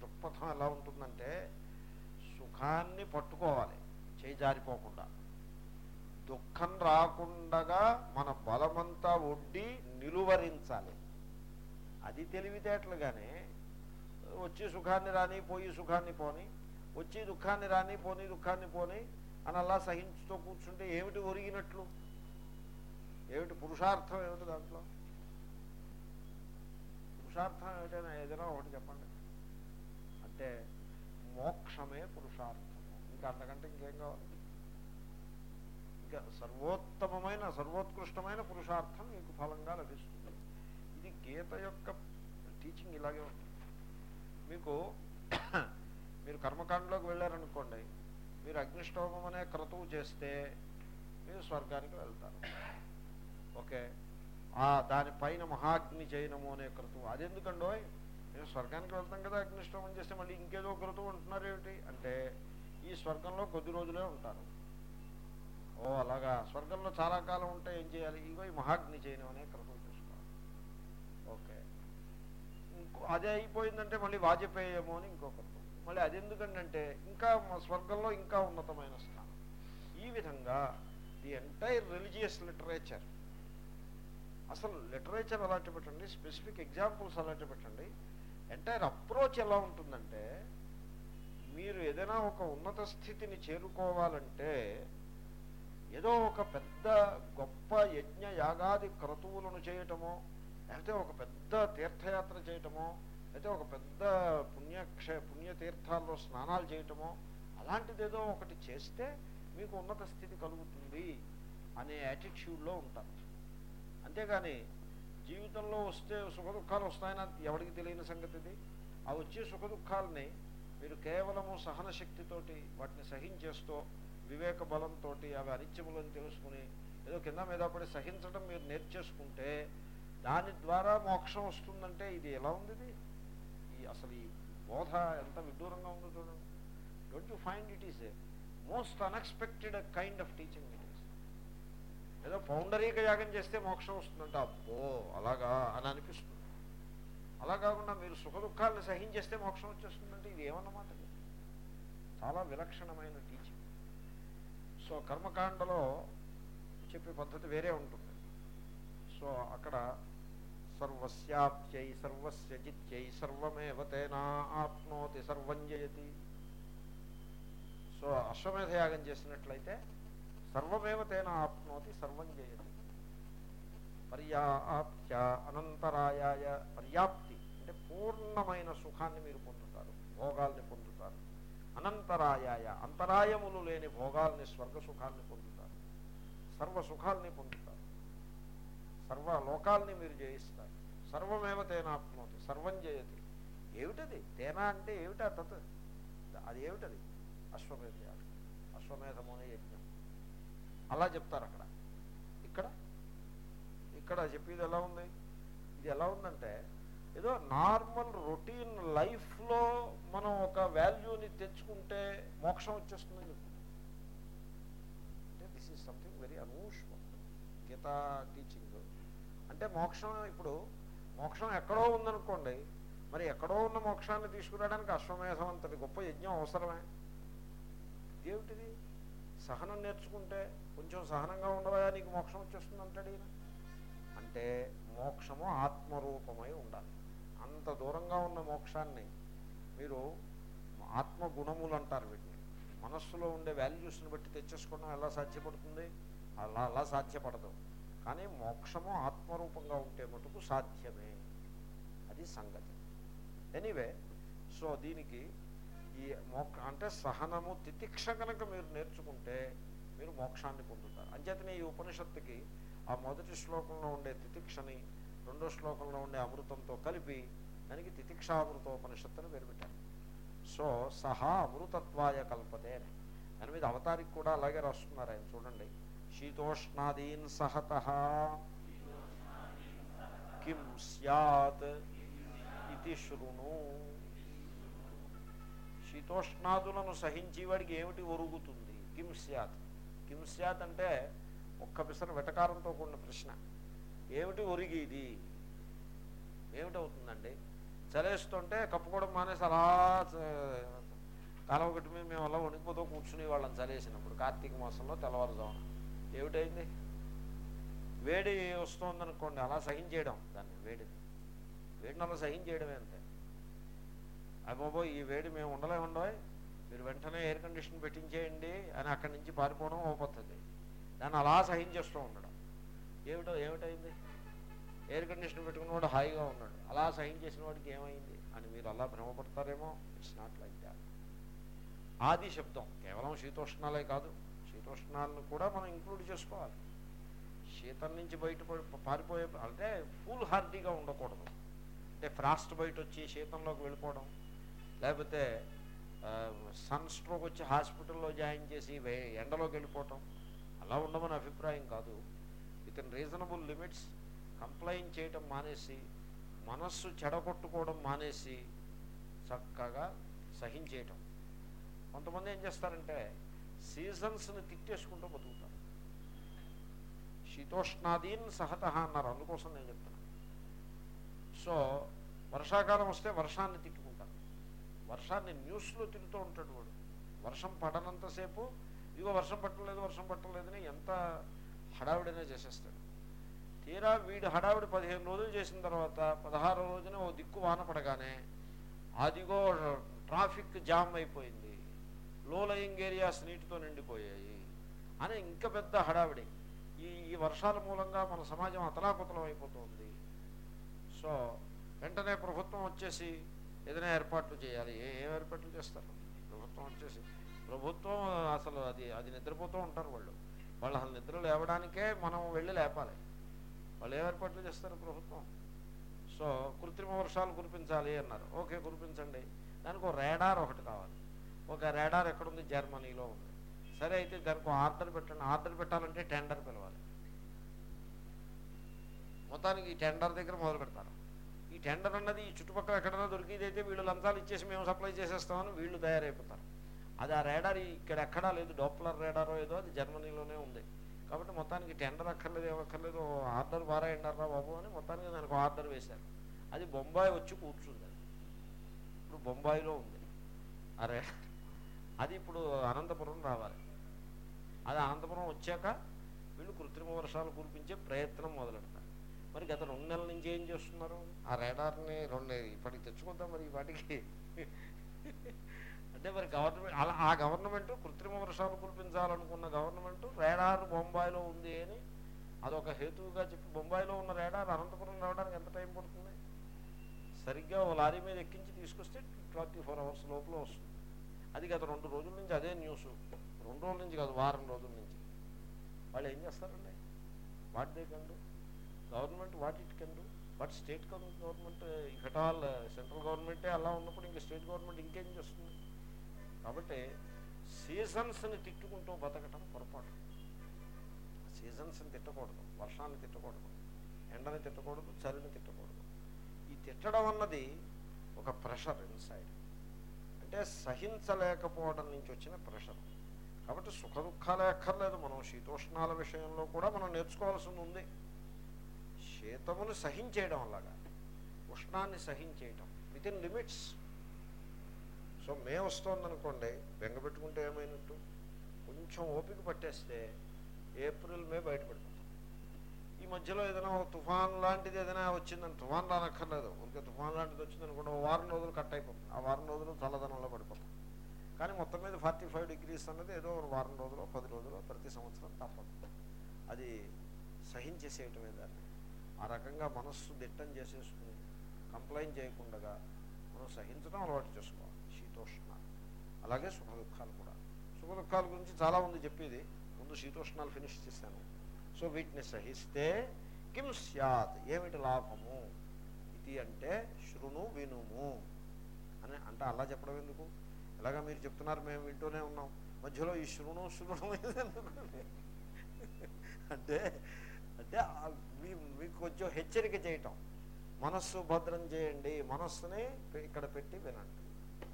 దృక్పథం ఎలా ఉంటుందంటే సుఖాన్ని పట్టుకోవాలి చేయి జారిపోకుండా. దుఃఖం రాకుండగా మన బలమంతా ఒడ్డి నిలువరించాలి. అది తెలివితేటలుగానే వచ్చి సుఖాన్ని రాని పోయి సుఖాన్ని పోని వచ్చి దుఃఖాన్ని రాని పోని దుఃఖాన్ని పోని అని అలా సహించుతూ కూర్చుంటే ఏమిటి ఒరిగినట్లు? ఏమిటి పురుషార్థం ఏమిటి దాంట్లో? పురుషార్థం ఏమిటైనా ఏదైనా ఒకటి చెప్పండి. అంటే మోక్షమే పురుషార్థం ఇంకా అంతకంటే ఇంకేం కావాలి? ఇంకా సర్వోత్తమమైన సర్వోత్కృష్టమైన పురుషార్థం మీకు ఫలంగా లభిస్తుంది. గీత యొక్క టీచింగ్ ఇలాగే ఉంటుంది మీకు మీరు కర్మకాండలోకి వెళ్ళారనుకోండి మీరు అగ్నిష్టోమం అనే క్రతువు చేస్తే మీరు స్వర్గానికి వెళ్తారు. ఓకే? ఆ దానిపైన మహాగ్ని చేయనము అనే క్రతువు. అది ఎందుకండో మేము స్వర్గానికి వెళ్తాం కదా అగ్నిష్టోమం చేస్తే మళ్ళీ ఇంకేదో క్రతువు ఉంటున్నారు ఏమిటి అంటే ఈ స్వర్గంలో కొద్ది రోజులే ఉంటారు. ఓ అలాగా. స్వర్గంలో చాలా కాలం ఉంటే ఏం చేయాలి? ఇగో ఈ మహాగ్ని చేయనం అనే క్రతువు ఓకే. ఇంకో అదే అయిపోయిందంటే మళ్ళీ వాజపేయము అని ఇంకొకరు మళ్ళీ అది ఎందుకంటే ఇంకా మా స్వర్గంలో ఇంకా ఉన్నతమైన స్థానం. ఈ విధంగా ది ఎంటైర్ రిలీజియస్ లిటరేచర్. అసలు లిటరేచర్ అలాంటి పెట్టండి స్పెసిఫిక్ ఎగ్జాంపుల్స్ అలాంటి పెట్టండి. ఎంటైర్ అప్రోచ్ ఎలా ఉంటుందంటే మీరు ఏదైనా ఒక ఉన్నత స్థితిని చేరుకోవాలంటే ఏదో ఒక పెద్ద గొప్ప యజ్ఞ యాగాది క్రతువులను చేయటమో లేకపోతే ఒక పెద్ద తీర్థయాత్ర చేయటమో అయితే ఒక పెద్ద పుణ్యక్ష పుణ్యతీర్థాల్లో స్నానాలు చేయటమో అలాంటిది ఏదో ఒకటి చేస్తే మీకు ఉన్నత స్థితి కలుగుతుంది అనే యాటిట్యూడ్లో ఉంటారు. అంతేగాని జీవితంలో వస్తే సుఖ దుఃఖాలు వస్తాయని ఎవరికి తెలియని సంగతి ఇది? ఆ వచ్చే సుఖ దుఃఖాలని మీరు కేవలము సహన శక్తితోటి వాటిని సహించేస్తూ వివేక బలంతో అవి అనిత్యములని తెలుసుకుని ఏదో కింద మీద పడి సహించడం మీరు నేర్చేసుకుంటే దాని ద్వారా మోక్షం వస్తుందంటే ఇది ఎలా ఉంది ఈ అసలు ఈ బోధ ఎంత విడ్డూరంగా ఉందో చూడండి. Don't you find it is a most unexpected kind of teaching it is ఏదో పౌండరీక యాగం చేస్తే మోక్షం వస్తుందంటే అబ్బో అలాగా అని అనిపిస్తుంది. అలా కాకుండా మీరు సుఖ దుఃఖాలను సహించేస్తే మోక్షం వచ్చేస్తుందంటే ఇది ఏమన్నమాట? చాలా విలక్షణమైన టీచింగ్ సో కర్మకాండలో చెప్పే పద్ధతి వేరే ఉంటుంది. సో అక్కడ సర్వస్యాప్యై సర్వస్య జిత్యై సర్వమేవ తేనా ఆప్నోతి సర్వం జయతి. సో అశ్వమేధయాగం చేసినట్లయితే సర్వమేవ తేన ఆప్నోతి సర్వం జయతి. పర్యాప్త్య అనంతరాయాయ పర్యాప్తి అంటే పూర్ణమైన సుఖాన్ని మీరు పొందుతారు భోగాల్ని పొందుతారు. అనంతరాయాయ అంతరాయములు లేని భోగాల్ని స్వర్గ సుఖాన్ని పొందుతారు. సర్వ సుఖాల్ని పొందుతారు. సర్వ లోకాల్ని మీరు జయిస్తారు. సర్వమేవ తేనాప్నోతి సర్వం జయతి. ఏమిటది? తేనా అంటే ఏమిటా? తత్ అది ఏమిటది? అశ్వమేధ యాగం అశ్వమేధము అనే యజ్ఞం. అలా చెప్తారు అక్కడ. ఇక్కడ? ఇక్కడ చెప్పేది ఎలా ఉంది? ఇది ఎలా ఉందంటే ఏదో నార్మల్ రొటీన్ లైఫ్లో మనం ఒక వాల్యూని తెచ్చుకుంటే మోక్షం వచ్చేస్తుందని చెప్తుంది. అంటే this is something very unusual Gita teaching. అంటే మోక్షం ఇప్పుడు మోక్షం ఎక్కడో ఉందనుకోండి మరి ఎక్కడో ఉన్న మోక్షాన్ని తీసుకురావడానికి అశ్వమేధం అంతటి గొప్ప యజ్ఞం అవసరమే. ఏమిటిది సహనం నేర్చుకుంటే కొంచెం సహనంగా ఉండవా నీకు మోక్షం వచ్చేస్తుంది అంటాడు అంటే మోక్షము ఆత్మరూపమై ఉండాలి. అంత దూరంగా ఉన్న మోక్షాన్ని మీరు ఆత్మగుణములు అంటారు వీటిని. మనస్సులో ఉండే వాల్యూస్ని బట్టి తెచ్చేసుకోవడం ఎలా సాధ్యపడుతుంది? అలా అలా సాధ్యపడదు. కానీ మోక్షము ఆత్మరూపంగా ఉంటే మటుకు సాధ్యమే. అది సంగతి. ఎనీవే సో దీనికి ఈ మోక్ష అంటే సహనము తితిక్ష కనుక మీరు నేర్చుకుంటే మీరు మోక్షాన్ని పొందుతారు. అంచేతనే ఈ ఉపనిషత్తుకి ఆ మొదటి శ్లోకంలో ఉండే తితిక్షని రెండో శ్లోకంలో ఉండే అమృతంతో కలిపి దానికి తితిక్షామృతోపనిషత్తు అని పేరు పెట్టారు. సో సహా అమృతత్వాయ కల్పతే అని. దాని మీద అవతారికి కూడా అలాగే రాస్తున్నారు ఆయన చూడండి. శీతోష్ణాదీన్ సహత? కిం సత్ ఇది శృణు. శీతోష్ణాదులను సహించి వాడికి ఏమిటి ఒరుగుతుంది? కిం సత్ కిం సత్ అంటే ఒక్క పిసర వెటకారంతో కూడిన ప్రశ్న. ఏమిటి ఒరిగేది? ఏమిటవుతుందండి? చలేస్తుంటే కప్పుకోవడం మానేసి అలా కాలువ గట్టి మీద మేము అలా వణికిపోతూ కూర్చునే వాళ్ళని చలేసినప్పుడు కార్తీక మాసంలో తెల్లవారుజామున. ఏమిటైంది? వేడి వస్తుందనుకోండి అలా సహించేయడం దాన్ని వేడిని వేడిని అలా సహించేయడమే అంతే. అబ్బాబో ఈ వేడి మేము ఉండలే ఉండవు మీరు వెంటనే ఎయిర్ కండిషన్ పెట్టించేయండి అని అక్కడి నుంచి పారిపోవడం ఓ పద్ధతి దాన్ని అలా సహించేస్తూ ఉండడం. ఏమిటో ఏమిటైంది? ఎయిర్ కండిషన్ పెట్టుకున్నవాడు హాయిగా ఉన్నాడు. అలా సహించేసిన వాడికి ఏమైంది? అని మీరు అలా భ్రమపడతారేమో? ఇట్స్ నాట్ లైక్ దాట్ ఆది శబ్దం కేవలం శీతోష్ణాలే కాదు. శీతోష్ణాలను కూడా మనం ఇంక్లూడ్ చేసుకోవాలి. శీతం నుంచి బయటపడి పారిపోయే అంటే ఫుల్ హార్డీగా ఉండకూడదు. అంటే ఫ్రాస్ట్ బయట వచ్చి శీతంలోకి వెళ్ళిపోవడం లేకపోతే సన్ స్ట్రోక్ వచ్చి హాస్పిటల్లో జాయిన్ చేసి ఎండలోకి వెళ్ళిపోవటం అలా ఉండమని అభిప్రాయం కాదు. Within reasonable limits complaint చేయటం మానేసి మనస్సు చెడగొట్టుకోవడం మానేసి చక్కగా సహించేయటం. కొంతమంది ఏం చేస్తారంటే సీజన్స్ని తిట్టేసుకుంటూ బతుకుతారు. శీతోష్ణాదీన్ సహత అన్నారు. అందుకోసం నేను చెప్తాను సో వర్షాకాలం వస్తే వర్షాన్ని తిట్టుకుంటారు. వర్షాన్ని న్యూస్లో తిరుగుతూ ఉంటాడు వాడు. వర్షం పడనంతసేపు ఇదిగో వర్షం పట్టలేదు వర్షం పట్టలేదని ఎంత హడావిడైనా చేసేస్తాడు. తీరా వీడు హడావిడి పదిహేను రోజులు చేసిన తర్వాత పదహారో రోజున ఓ దిక్కు వాన పడగానే అదిగో ట్రాఫిక్ జామ్ అయిపోయింది. లో లయింగ్ ఏరియాస్ నీటితో నిండిపోయాయి అని ఇంకా పెద్ద హడావిడి. ఈ ఈ వర్షాల మూలంగా మన సమాజం అతలాకుతలం అయిపోతుంది. సో వెంటనే ప్రభుత్వం వచ్చేసి ఏదైనా ఏర్పాట్లు చేయాలి. ఏ ఏం ఏర్పాట్లు చేస్తారు? ప్రభుత్వం వచ్చేసి ప్రభుత్వం అసలు అది అది నిద్రపోతూ ఉంటారు వాళ్ళు. వాళ్ళు అసలు నిద్ర లేవడానికే మనం వెళ్ళి లేపాలి. వాళ్ళు ఏం ఏర్పాట్లు చేస్తారు ప్రభుత్వం? సో కృత్రిమ వర్షాలు కురిపించాలి అన్నారు. ఓకే కురిపించండి. దానికి ఒక రేడార్ ఒకటి కావాలి. ఒక రేడార్ ఎక్కడుంది? జర్మనీలో ఉంది. సరే అయితే దానికి ఆర్డర్ పెట్టండి. ఆర్డర్ పెట్టాలంటే టెండర్ పిలవాలి. మొత్తానికి ఈ టెండర్ దగ్గర మొదలు పెడతారు. ఈ టెండర్ అన్నది ఈ చుట్టుపక్కల ఎక్కడైనా దొరికింది అయితే వీళ్ళు లంచాలు ఇచ్చేసి మేము సప్లై చేసేస్తామని వీళ్ళు తయారైపోతారు. అది ఆ రేడార్ ఇక్కడ ఎక్కడా లేదు. డోప్లర్ రేడారో ఏదో అది జర్మనీలోనే ఉంది. కాబట్టి మొత్తానికి టెండర్ అక్కర్లేదు ఏమక్కర్లేదు ఆర్డర్ బారాయండారా బాబు అని మొత్తానికి దానికి ఆర్డర్ వేశారు. అది బొంబాయి వచ్చి కూర్చుంది. అది ఇప్పుడు బొంబాయిలో ఉంది. అరే అది ఇప్పుడు అనంతపురం రావాలి. అది అనంతపురం వచ్చాక వీళ్ళు కృత్రిమ వర్షాలు కురిపించే ప్రయత్నం మొదలెడతారు. మరి గత రెండు నెలల నుంచి ఏం చేస్తున్నారు? ఆ రేడార్ని రెండు ఇప్పటికి తెచ్చుకుందాం మరి వాటికి. అంటే మరి గవర్నమెంట్ అలా ఆ గవర్నమెంట్ కృత్రిమ వర్షాలు కురిపించాలనుకున్న గవర్నమెంట్ రేడార్ బొంబాయిలో ఉంది అని అదొక హేతువుగా చెప్పి బొంబాయిలో ఉన్న రేడార్ అనంతపురం రావడానికి ఎంత టైం పడుతుంది? సరిగ్గా ఓ లారీ మీద ఎక్కించి తీసుకొస్తే ట్వంటీ ఫోర్ అవర్స్ లోపల వస్తుంది. అది గత రెండు రోజుల నుంచి అదే న్యూస్. రెండు రోజుల నుంచి కాదు వారం రోజుల నుంచి. వాళ్ళు ఏం చేస్తారండి? What the government what it can do state government if all central గవర్నమెంటే అలా ఉన్నప్పుడు ఇంకా స్టేట్ గవర్నమెంట్ ఇంకేం చేస్తుంది? కాబట్టి సీజన్స్ని తిట్టుకుంటూ బతకటం పొరపాటు. సీజన్స్ని తిట్టకూడదు వర్షాన్ని తిట్టకూడదు ఎండని తిట్టకూడదు చలిని తిట్టకూడదు. ఈ తిట్టడం అన్నది ఒక ప్రెషర్ ఇన్సైడ్. అంటే సహించలేకపోవడం నుంచి వచ్చిన ప్రెషర్. కాబట్టి సుఖ దుఃఖాలే అక్కర్లేదు. మనం శీతోష్ణాల విషయంలో కూడా మనం నేర్చుకోవాల్సింది ఉంది. శీతమును సహించేయడం అలాగా. ఉష్ణాన్ని సహించేయటం within limits so May వస్తోందనుకోండి బెంగ పెట్టుకుంటే ఏమైనట్టు? కొంచెం ఓపిక పట్టేస్తే ఏప్రిల్ మే బయటపడుతుంది ఈ మధ్యలో ఏదైనా ఒక తుఫాన్ లాంటిది ఏదైనా వచ్చిందని తుఫాన్ రానక్కర్లేదు. ఊరికే తుఫాన్ లాంటిది వచ్చిందని కూడా వారం రోజులు కట్ అయిపోతుంది. ఆ వారం రోజులు చల్లదనంలో పడిపోతాం. కానీ మొత్తం మీద ఫార్టీ ఫైవ్ డిగ్రీస్ అన్నది ఏదో ఒక వారం రోజులు పది రోజులు ప్రతి సంవత్సరం తప్పదు. అది సహించేసేయటమే దాన్ని. ఆ రకంగా మనస్సు దిట్టం చేసేసుకుని కంప్లైంట్ చేయకుండా మనం సహించడం అలవాటు చేసుకోవాలి. శీతోష్ణ అలాగే సుఖ దుఃఖాలు కూడా. సుఖ దుఃఖాల గురించి చాలా ఉంది చెప్పేది ముందు శీతోష్ణాలు ఫినిష్ చేశాను. సో వీటిని సహిస్తే కిం సత్ ఏమిటి లాభము? ఇది అంటే శృణు వినుము. అని అంటే అలా చెప్పడం ఎందుకు? ఇలాగా మీరు చెప్తున్నారు మేము వింటూనే ఉన్నాం. మధ్యలో ఈ శృణు శృణు అంటే అంటే మీ- మీకు కొంచెం హెచ్చరిక చేయటం. మనస్సు భద్రం చేయండి. మనస్సుని ఇక్కడ పెట్టి వినండి.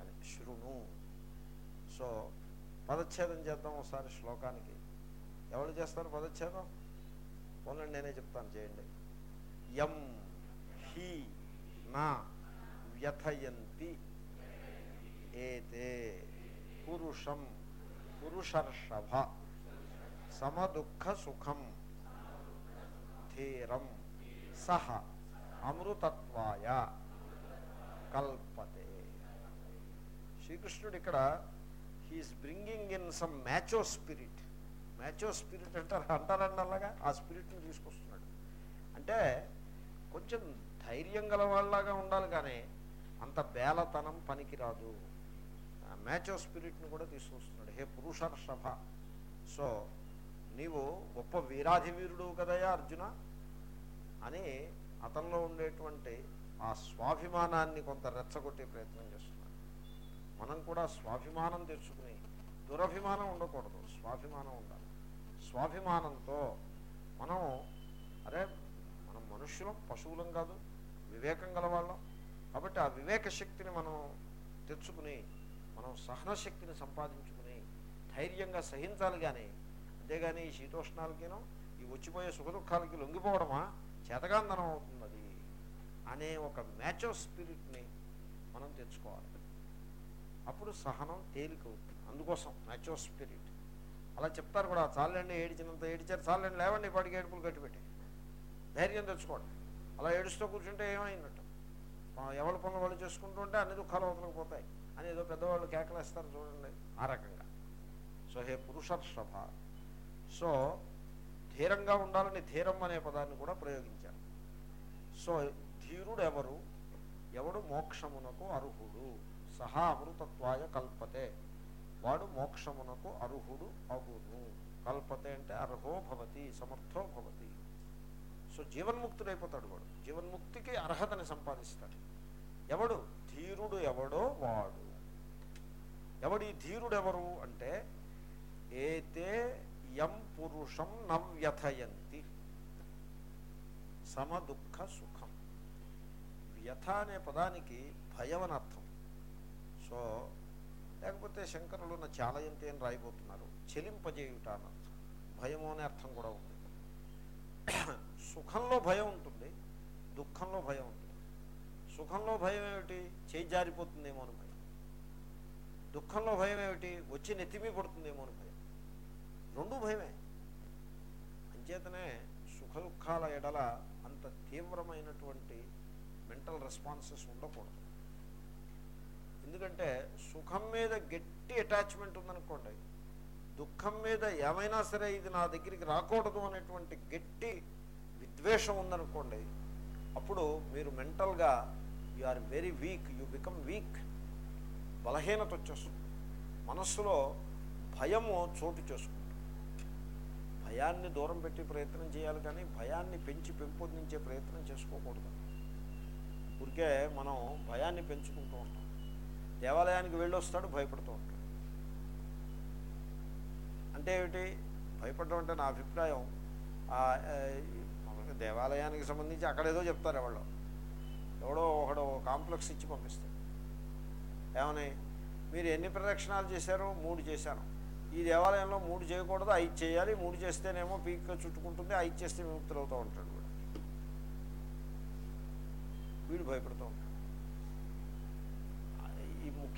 అని శృణు. సో పదచ్ఛేదం చేద్దాం ఒకసారి శ్లోకానికి. ఎవరు చేస్తారు పదచ్ఛేదం? పోలండి నేనే చెప్తాను చేయండి. యం హి నా వ్యథయంతి ఏతే పురుషం పురుషర్షభ సమదుఃఖ సుఖం ధీరం సహ అమృతత్వాయ కల్పతే. శ్రీకృష్ణుడు ఇక్కడ he is bringing in some macho spirit. Macho spirit అంటారు అంటారండి అలాగా ఆ స్పిరిట్ని తీసుకొస్తున్నాడు. అంటే కొంచెం ధైర్యం గల వాళ్ళలాగా ఉండాలి కానీ అంత బేలతనం పనికిరాదు. ఆ మ్యాచో స్పిరిట్ని కూడా తీసుకొస్తున్నాడు. హే పురుషర్షభ సో నీవు గొప్ప వీరాధి వీరుడు కదయా అర్జున? అని అతనిలో ఉండేటువంటి ఆ స్వాభిమానాన్ని కొంత రెచ్చగొట్టే ప్రయత్నం చేస్తున్నాడు. మనం కూడా స్వాభిమానం తెచ్చుకుని దురభిమానం ఉండకూడదు. స్వాభిమానం ఉండాలి. స్వాభిమానంతో మనం అరే మనం మనుష్యులం పశువులం కాదు వివేకం గలవాళ్ళం. కాబట్టి ఆ వివేక శక్తిని మనం తెచ్చుకుని మనం సహనశక్తిని సంపాదించుకుని ధైర్యంగా సహించాలి కానీ అంతేగాని ఈ శీతోష్ణాలకినో ఈ వచ్చిపోయే సుఖదుఖాలకి లొంగిపోవడమా? చేతగాంధనం అవుతుంది అది అనే ఒక మ్యాచో స్పిరిట్ని మనం తెచ్చుకోవాలి. అప్పుడు సహనం తేలికవుతుంది అందుకోసం మ్యాచో స్పిరిట్. అలా చెప్తారు కూడా చాలండి ఏడిచినంత ఏడిచారు చాలండి లేవండి పాటికి ఏడుపులు కట్టిపెట్టి. ధైర్యం తెచ్చుకోండి. అలా ఏడుస్తూ కూర్చుంటే ఏమైందట? ఎవరి పనులు వాళ్ళు చేసుకుంటూ ఉంటే అన్ని దుఃఖాలు అవతలకు పోతాయి. అని ఏదో పెద్దవాళ్ళు కేకలేస్తారు చూడండి ఆ రకంగా. సో హే పురుషర్షభ సో ధీరంగా ఉండాలని ధీరం అనే పదాన్ని కూడా ప్రయోగించారు. సో ధీరుడు ఎవరు ఎవడు మోక్షమునకు అర్హుడు? సహా అమృతత్వాయ కల్పతే. వాడు మోక్షమునకు అర్హుడు అగును కల్పతే అంటే అర్హో భవతి సమర్థో భవతి. సో జీవన్ముక్తుడైపోతాడు వాడు. జీవన్ముక్తికి అర్హతని సంపాదిస్తాడు. ఎవడు? ధీరుడు ఎవడో వాడు. ఎవడి ధీరుడెవరు అంటే ఏతే యం పురుషం నవ్యథయంతి సమదుఃఖ సుఖం. వ్యథ అనే పదానికి భయం అని అర్థం సో లేకపోతే శంకరులు నా చాలయంతి అని రాయిపోతున్నారు చెలింపజేయుట అని అర్థం భయము అనే అర్థం కూడా ఉంది. సుఖంలో భయం ఉంటుంది. దుఃఖంలో భయం ఉంటుంది. సుఖంలో భయం ఏమిటి? చేయి జారిపోతుందేమో అని భయం. దుఃఖంలో భయం ఏమిటి? వచ్చి నెత్తిమీ పడుతుందేమో అని భయం. రెండు భయమే. అంచేతనే సుఖ దుఃఖాల ఎడల అంత తీవ్రమైనటువంటి మెంటల్ రెస్పాన్సెస్ ఉండకూడదు. ఎందుకంటే సుఖం మీద గట్టి అటాచ్మెంట్ ఉందనుకోండి దుఃఖం మీద ఏమైనా సరే ఇది నా దగ్గరికి రాకూడదు అనేటువంటి గట్టి విద్వేషం ఉందనుకోండి అప్పుడు మీరు మెంటల్గా you are very weak you become weak బలహీనత వచ్చేస్తుంది. మనస్సులో భయము చోటు చేసుకుంటుంది. భయాన్ని దూరం పెట్టి ప్రయత్నం చేయాలి కానీ భయాన్ని పెంచి పెంపొందించే ప్రయత్నం చేసుకోకూడదు. ఊరికే మనం భయాన్ని పెంచుకుంటూ ఉంటాం. దేవాలయానికి వెళ్ళొస్తాడు భయపడుతూ ఉంటాడు. అంటే ఏమిటి? భయపడడం అంటే నా అభిప్రాయం. దేవాలయానికి సంబంధించి అక్కడేదో చెప్తారు ఎవరో. ఎవడో ఒకడో కాంప్లెక్స్ ఇచ్చి పంపిస్తాడు. ఏమని? మీరు ఎన్ని ప్రదక్షిణాలు చేశారో మూడు చేశాను. ఈ దేవాలయంలో మూడు చేయకూడదు ఐదు చేయాలి. మూడు చేస్తేనేమో పీక్ చుట్టుకుంటుంది ఐదు చేస్తే విముక్తులు అవుతూ ఉంటాడు వీడు వీడు భయపడుతూ ఉంటాడు.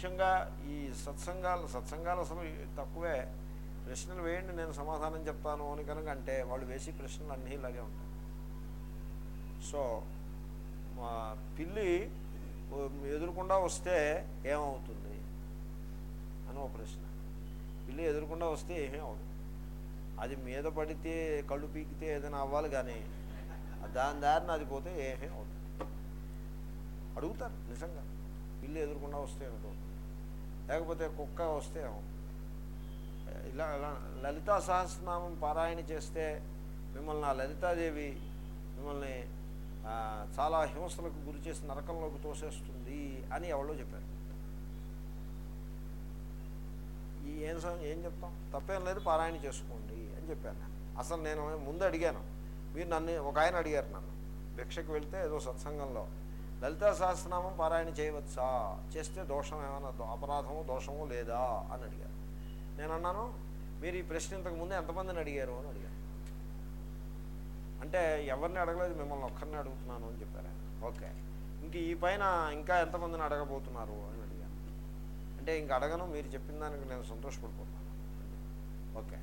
ముఖ్యంగా ఈ సత్సంగాలు సత్సంగాలు అసలు తక్కువే. ప్రశ్నలు వేయండి నేను సమాధానం చెప్తాను అని కనుక అంటే వాళ్ళు వేసి ప్రశ్నలు అన్నీ ఇలాగే ఉంటాయి. సో మా పిల్లి ఎదురుకుండా వస్తే ఏమవుతుంది అని ఒక ప్రశ్న. పిల్లి ఎదురుకుండా వస్తే ఏమీ అవ్వదు అది మీద పడితే కళ్ళు పీకితే ఏదైనా అవ్వాలి కానీ దాని దారిని అది పోతే ఏమీ అవుతుంది అడుగుతారు నిజంగా. పిల్లి ఎదురుకుండా వస్తే ఏమిటవుతుంది లేకపోతే కుక్క వస్తే ఇలా లలితా సహస్రనామం పారాయణ చేస్తే మిమ్మల్ని ఆ లలితాదేవి మిమ్మల్ని చాలా హింసలకు గురి చేసి నరకంలోకి తోసేస్తుంది అని ఎవరో చెప్పారు. ఈ ఏం ఏం చెప్తాం? తప్పేం లేదు పారాయణ చేసుకోండి అని చెప్పాను అసలు నేను ముందు అడిగాను. మీరు నన్ను ఒక ఆయన అడిగారు నన్ను. భిక్షకు వెళ్తే ఏదో సత్సంగంలో లలితా సహస్రనామం పారాయణ చేయవచ్చా? చేస్తే దోషం ఏమైనా దో- అపరాధము దోషము లేదా? అని అడిగారు. నేను అన్నాను మీరు ఈ ప్రశ్న ఇంతకుముందు ఎంతమందిని అడిగారు? అని అడిగాను. అంటే ఎవరిని అడగలేదు మిమ్మల్ని ఒక్కరిని అడుగుతున్నాను అని చెప్పారు. ఓకే. ఇంక ఈ పైన ఇంకా ఎంతమందిని అడగబోతున్నారు? అని అడిగాను. అంటే ఇంక అడగను మీరు చెప్పిన దానికి నేను సంతోషపడిపోతున్నాను. ఓకే.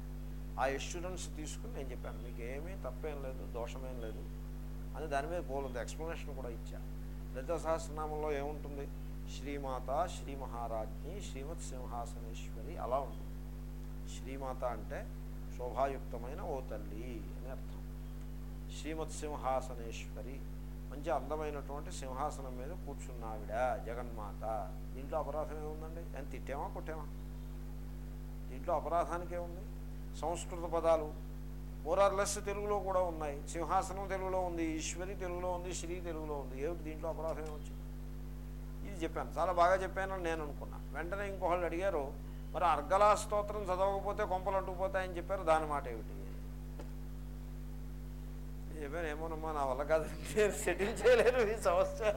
ఆ ఇన్సూరెన్స్ తీసుకుని నేను చెప్పాను మీకు ఏమీ తప్పేం లేదు దోషమేం లేదు అని దాని మీద పోలేదు ఎక్స్ప్లెనేషన్ కూడా ఇచ్చాను లలిత సహస్రనామంలో ఏముంటుంది? శ్రీమాత శ్రీ మహారాజ్ని శ్రీమత్ సింహాసనేశ్వరి అలా ఉంటుంది. శ్రీమాత అంటే శోభాయుక్తమైన ఓ తల్లి అని అర్థం. శ్రీమత్ సింహాసనేశ్వరి మంచి అందమైనటువంటి సింహాసనం మీద కూర్చున్నావిడ జగన్మాత. దీంట్లో అపరాధం ఏముందండి? ఎంత తిట్టామా కొట్టామా? దీంట్లో అపరాధానికి ఏముంది? సంస్కృత పదాలు మోరార్లెస్ తెలుగులో కూడా ఉన్నాయి సింహాసనం తెలుగులో ఉంది ఈశ్వరి తెలుగులో ఉంది శ్రీ తెలుగులో ఉంది ఏమిటి దీంట్లో అపరాధం వచ్చింది ఇది చెప్పాను చాలా బాగా చెప్పానని నేను అనుకున్నా వెంటనే ఇంకొకళ్ళు అడిగారు మరి అర్గలా స్తోత్రం చదవకపోతే కొంపలు అంటుకుపోతాయని చెప్పారు దాని మాట ఏమిటి చెప్పాను ఏమోనమ్మా నా వల్ల కాదు నేను సెటిల్ చేయలేను ఈ సమస్య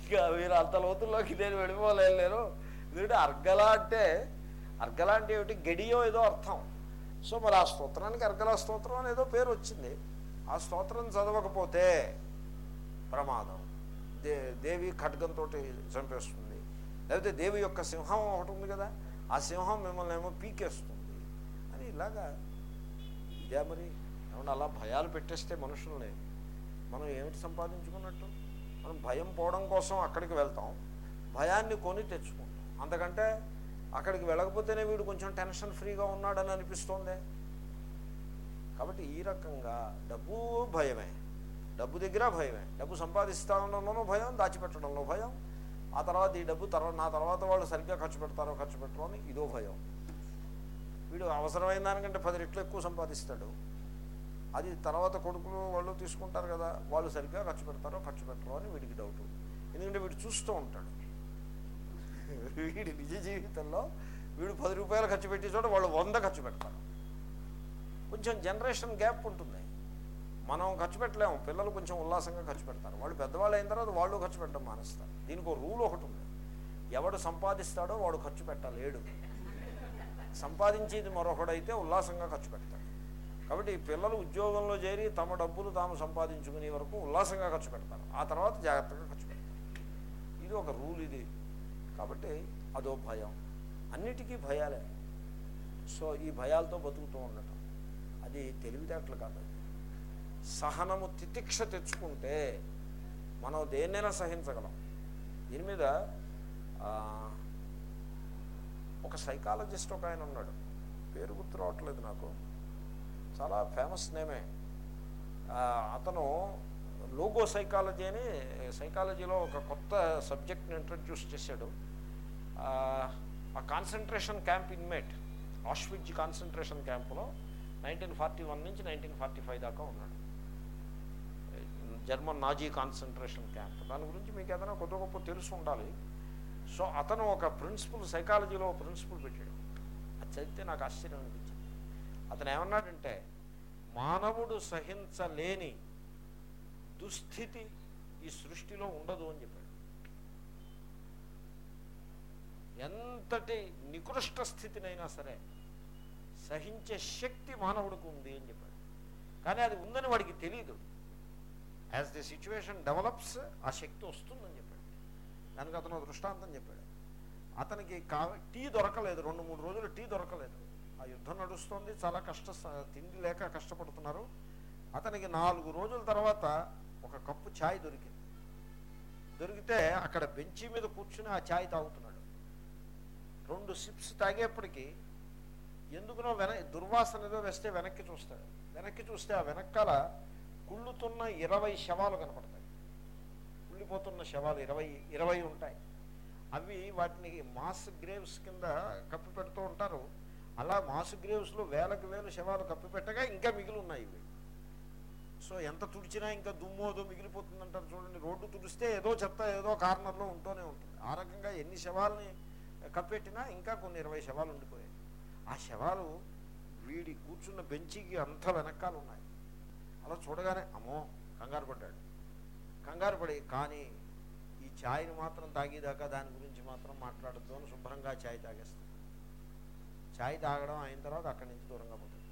ఇక మీరు అంత లోతుల్లోకి నేను వెళ్ళిపోలేరు ఎందుకంటే అర్గలా అంటే అర్గలా అంటే ఏమిటి గడియో ఏదో అర్థం సో మరి ఆ స్తోత్రానికి అర్గల స్తోత్రం అనేదో ఏదో పేరు వచ్చింది. ఆ స్తోత్రం చదవకపోతే ప్రమాదం. దే దేవి ఖడ్గంతో చంపేస్తుంది. లేకపోతే దేవి యొక్క సింహం ఒకటి ఉంది కదా ఆ సింహం మిమ్మల్ని ఏమో పీకేస్తుంది. అని ఇలాగా ఇదే మరి ఏమన్నా అలా భయాలు పెట్టేస్తే మనుషుల్ని మనం ఏమిటి సంపాదించుకున్నట్టు? మనం భయం పోవడం కోసం అక్కడికి వెళ్తాం. భయాన్ని కొని తెచ్చుకుంటాం. అంతకంటే అక్కడికి వెళ్ళకపోతేనే వీడు కొంచెం టెన్షన్ ఫ్రీగా ఉన్నాడని అనిపిస్తోంది. కాబట్టి ఈ రకంగా డబ్బు భయమే. డబ్బు దగ్గర భయమే. డబ్బు సంపాదిస్తానంలోనూ భయం దాచిపెట్టడంలో భయం. ఆ తర్వాత ఈ డబ్బు తర్వాత నా తర్వాత వాళ్ళు సరిగ్గా ఖర్చు పెడతారో ఖర్చు పెట్టరో అని ఇదో భయం. వీడు అవసరమైన దానికంటే పది రెట్లు ఎక్కువ సంపాదిస్తాడు. అది తర్వాత కొడుకులు వాళ్ళు తీసుకుంటారు కదా వాళ్ళు సరిగ్గా ఖర్చు పెడతారో ఖర్చు పెట్టరో అని వీడికి డౌట్ ఎందుకంటే వీడు చూస్తూ ఉంటాడు. వీడి నిజ జీవితంలో వీడు పది రూపాయలు ఖర్చు పెట్టే చోట వాళ్ళు వంద ఖర్చు పెడతారు. కొంచెం జనరేషన్ గ్యాప్ ఉంటుంది. మనం ఖర్చు పెట్టలేము. పిల్లలు కొంచెం ఉల్లాసంగా ఖర్చు పెడతారు. వాళ్ళు పెద్దవాళ్ళు అయిన తర్వాత వాళ్ళు ఖర్చు పెట్టడం మానేస్తారు. దీనికి ఒక రూల్ ఒకటి ఉంది. ఎవడు సంపాదిస్తాడో వాడు ఖర్చు పెట్టలేడు. సంపాదించేది మరొకడైతే ఉల్లాసంగా ఖర్చు పెడతాడు. కాబట్టి పిల్లలు ఉద్యోగంలో చేరి తమ డబ్బులు తాము సంపాదించుకునే వరకు ఉల్లాసంగా ఖర్చు పెడతారు. ఆ తర్వాత జాగ్రత్తగా ఖర్చు పెడతారు. ఇది ఒక రూల్ ఇది. కాబట్టి అదో భయం. అన్నిటికీ భయాలే. సో ఈ భయాలతో బతుకుతూ ఉండటం అది తెలివితేటలు కాదు. సహనము తితిక్ష తెచ్చుకుంటే మనం దేన్నైనా సహించగలం. దీని మీద ఒక సైకాలజిస్ట్ ఒక ఆయన ఉన్నాడు. పేరు గుర్తు రావట్లేదు నాకు. చాలా ఫేమస్ నేమే. అతను లోగో సైకాలజీ అని సైకాలజీలో ఒక కొత్త సబ్జెక్ట్ని ఇంట్రడ్యూస్ చేశాడు. ఆ, కాన్సన్ట్రేషన్ క్యాంప్ ఇన్మేట్ ఆష్విజ్ కాన్సన్ట్రేషన్ క్యాంపులో నైన్టీన్ ఫార్టీ వన్ నుంచి నైన్టీన్ ఫార్టీ ఫైవ్ దాకా ఉన్నాడు. జర్మన్ నాజీ కాన్సన్ట్రేషన్ క్యాంప్ దాని గురించి మీకు ఏదైనా కొత్త గొప్ప తెలుసు ఉండాలి. సో అతను ఒక ప్రిన్సిపల్ సైకాలజీలో ప్రిన్సిపల్ పెట్టాడు. అది చదివితే నాకు ఆశ్చర్యం అనిపించింది. అతను ఏమన్నాడంటే మానవుడు సహించలేని దుస్థితి ఈ సృష్టిలో ఉండదు అని చెప్పాడు. ఎంతటి నికృష్ట స్థితినైనా సరే సహించే శక్తి మానవుడికి ఉంది అని చెప్పాడు. కానీ అది ఉందని వాడికి తెలియదు యాజ్ ది సిచ్యువేషన్ డెవలప్స్ ఆ శక్తి వస్తుందని చెప్పాడు. దానికి అతను దృష్టాంతం చెప్పాడు. అతనికి కా టీ దొరకలేదు. రెండు మూడు రోజులు టీ దొరకలేదు. ఆ యుద్ధం నడుస్తుంది. చాలా కష్ట తిండి లేక కష్టపడుతున్నారు. అతనికి నాలుగు రోజుల తర్వాత ఒక కప్పు ఛాయ్ దొరికింది. దొరికితే అక్కడ బెంచి మీద కూర్చుని ఆ ఛాయ్ తాగుతున్నాడు. రెండు సిప్స్ తాగేప్పటికీ ఎందుకునో వెన దుర్వాసన ఏదో వేస్తే వెనక్కి చూస్తాడు. వెనక్కి చూస్తే ఆ వెనకాల కుళ్ళుతున్న ఇరవై శవాలు కనపడతాయి. కుళ్ళిపోతున్న శవాలు ఇరవై ఇరవై ఉంటాయి. అవి వాటిని మాస్ గ్రేవ్స్ కింద కప్పి పెడుతూ ఉంటారు. అలా మాస్ గ్రేవ్స్లో వేలకు వేలు శవాలు కప్పి పెట్టగా ఇంకా మిగిలి ఉన్నాయి ఇవి. సో ఎంత తుడిచినా ఇంకా దుమ్ము ఏదో మిగిలిపోతుందంటారు చూడండి. రోడ్డు తుడిస్తే ఏదో చెత్త ఏదో కార్నర్లో ఉంటూనే ఉంటుంది. ఆ రకంగా ఎన్ని శవాలని కప్పెట్టినా ఇంకా కొన్ని ఇరవై శవాలు ఉండిపోయాయి. ఆ శవాలు వీడి కూర్చున్న బెంచికి అంత వెనకాలు ఉన్నాయి. అలా చూడగానే అమ్మో కంగారు పడ్డాడు. కంగారు పడి కానీ ఈ ఛాయ్ని మాత్రం తాగేదాకా దాని గురించి మాత్రం మాట్లాడద్దు అని శుభ్రంగా ఛాయ్ తాగేస్తాడు. ఛాయ్ తాగడం అయిన తర్వాత అక్కడి నుంచి దూరంగా పోతుంది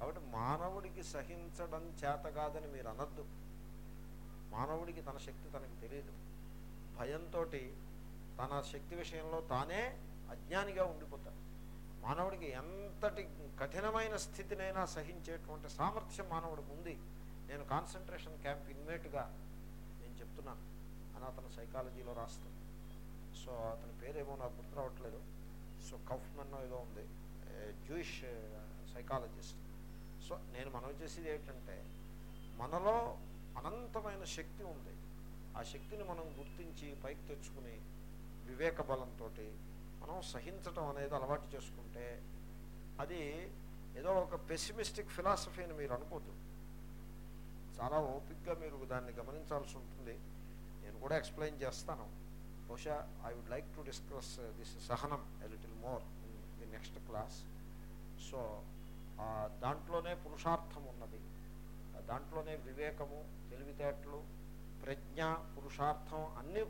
కాబట్టి మానవుడికి సహించడం చేత కాదని మీరు అనద్దు. మానవుడికి తన శక్తి తనకి తెలియదు. భయంతో తన శక్తి విషయంలో తానే అజ్ఞానిగా ఉండిపోతాడు. మానవుడికి ఎంతటి కఠినమైన స్థితినైనా సహించేటువంటి సామర్థ్యం మానవుడికి ఉంది. నేను కాన్సన్ట్రేషన్ క్యాంప్ ఇన్మేట్గా నేను చెప్తున్నాను. అని అతను సైకాలజీలో రాస్తాను సో అతని పేరేమో నాకు గుర్తు రావట్లేదు. సో కఫ్మన్ ఏదో ఉంది. Jewish psychologist. సో నేను మనం చేసేది ఏంటంటే మనలో అనంతమైన శక్తి ఉంది. ఆ శక్తిని మనం గుర్తించి పైకి తెచ్చుకుని వివేక బలంతో మనం సహించటం అనేది అలవాటు చేసుకుంటే అది ఏదో ఒక పెసిమిస్టిక్ ఫిలాసఫీ అని మీరు అనుకోద్దు. చాలా ఓపిక్గా మీరు దాన్ని గమనించాల్సి ఉంటుంది. నేను కూడా ఎక్స్ప్లెయిన్ చేస్తాను. బహుశా I would like to discuss this సహనం a little more in the next class so దాంట్లోనే పురుషార్థం ఉన్నది. దాంట్లోనే వివేకము తెలివితేటలు ప్రజ్ఞ పురుషార్థం అన్నీ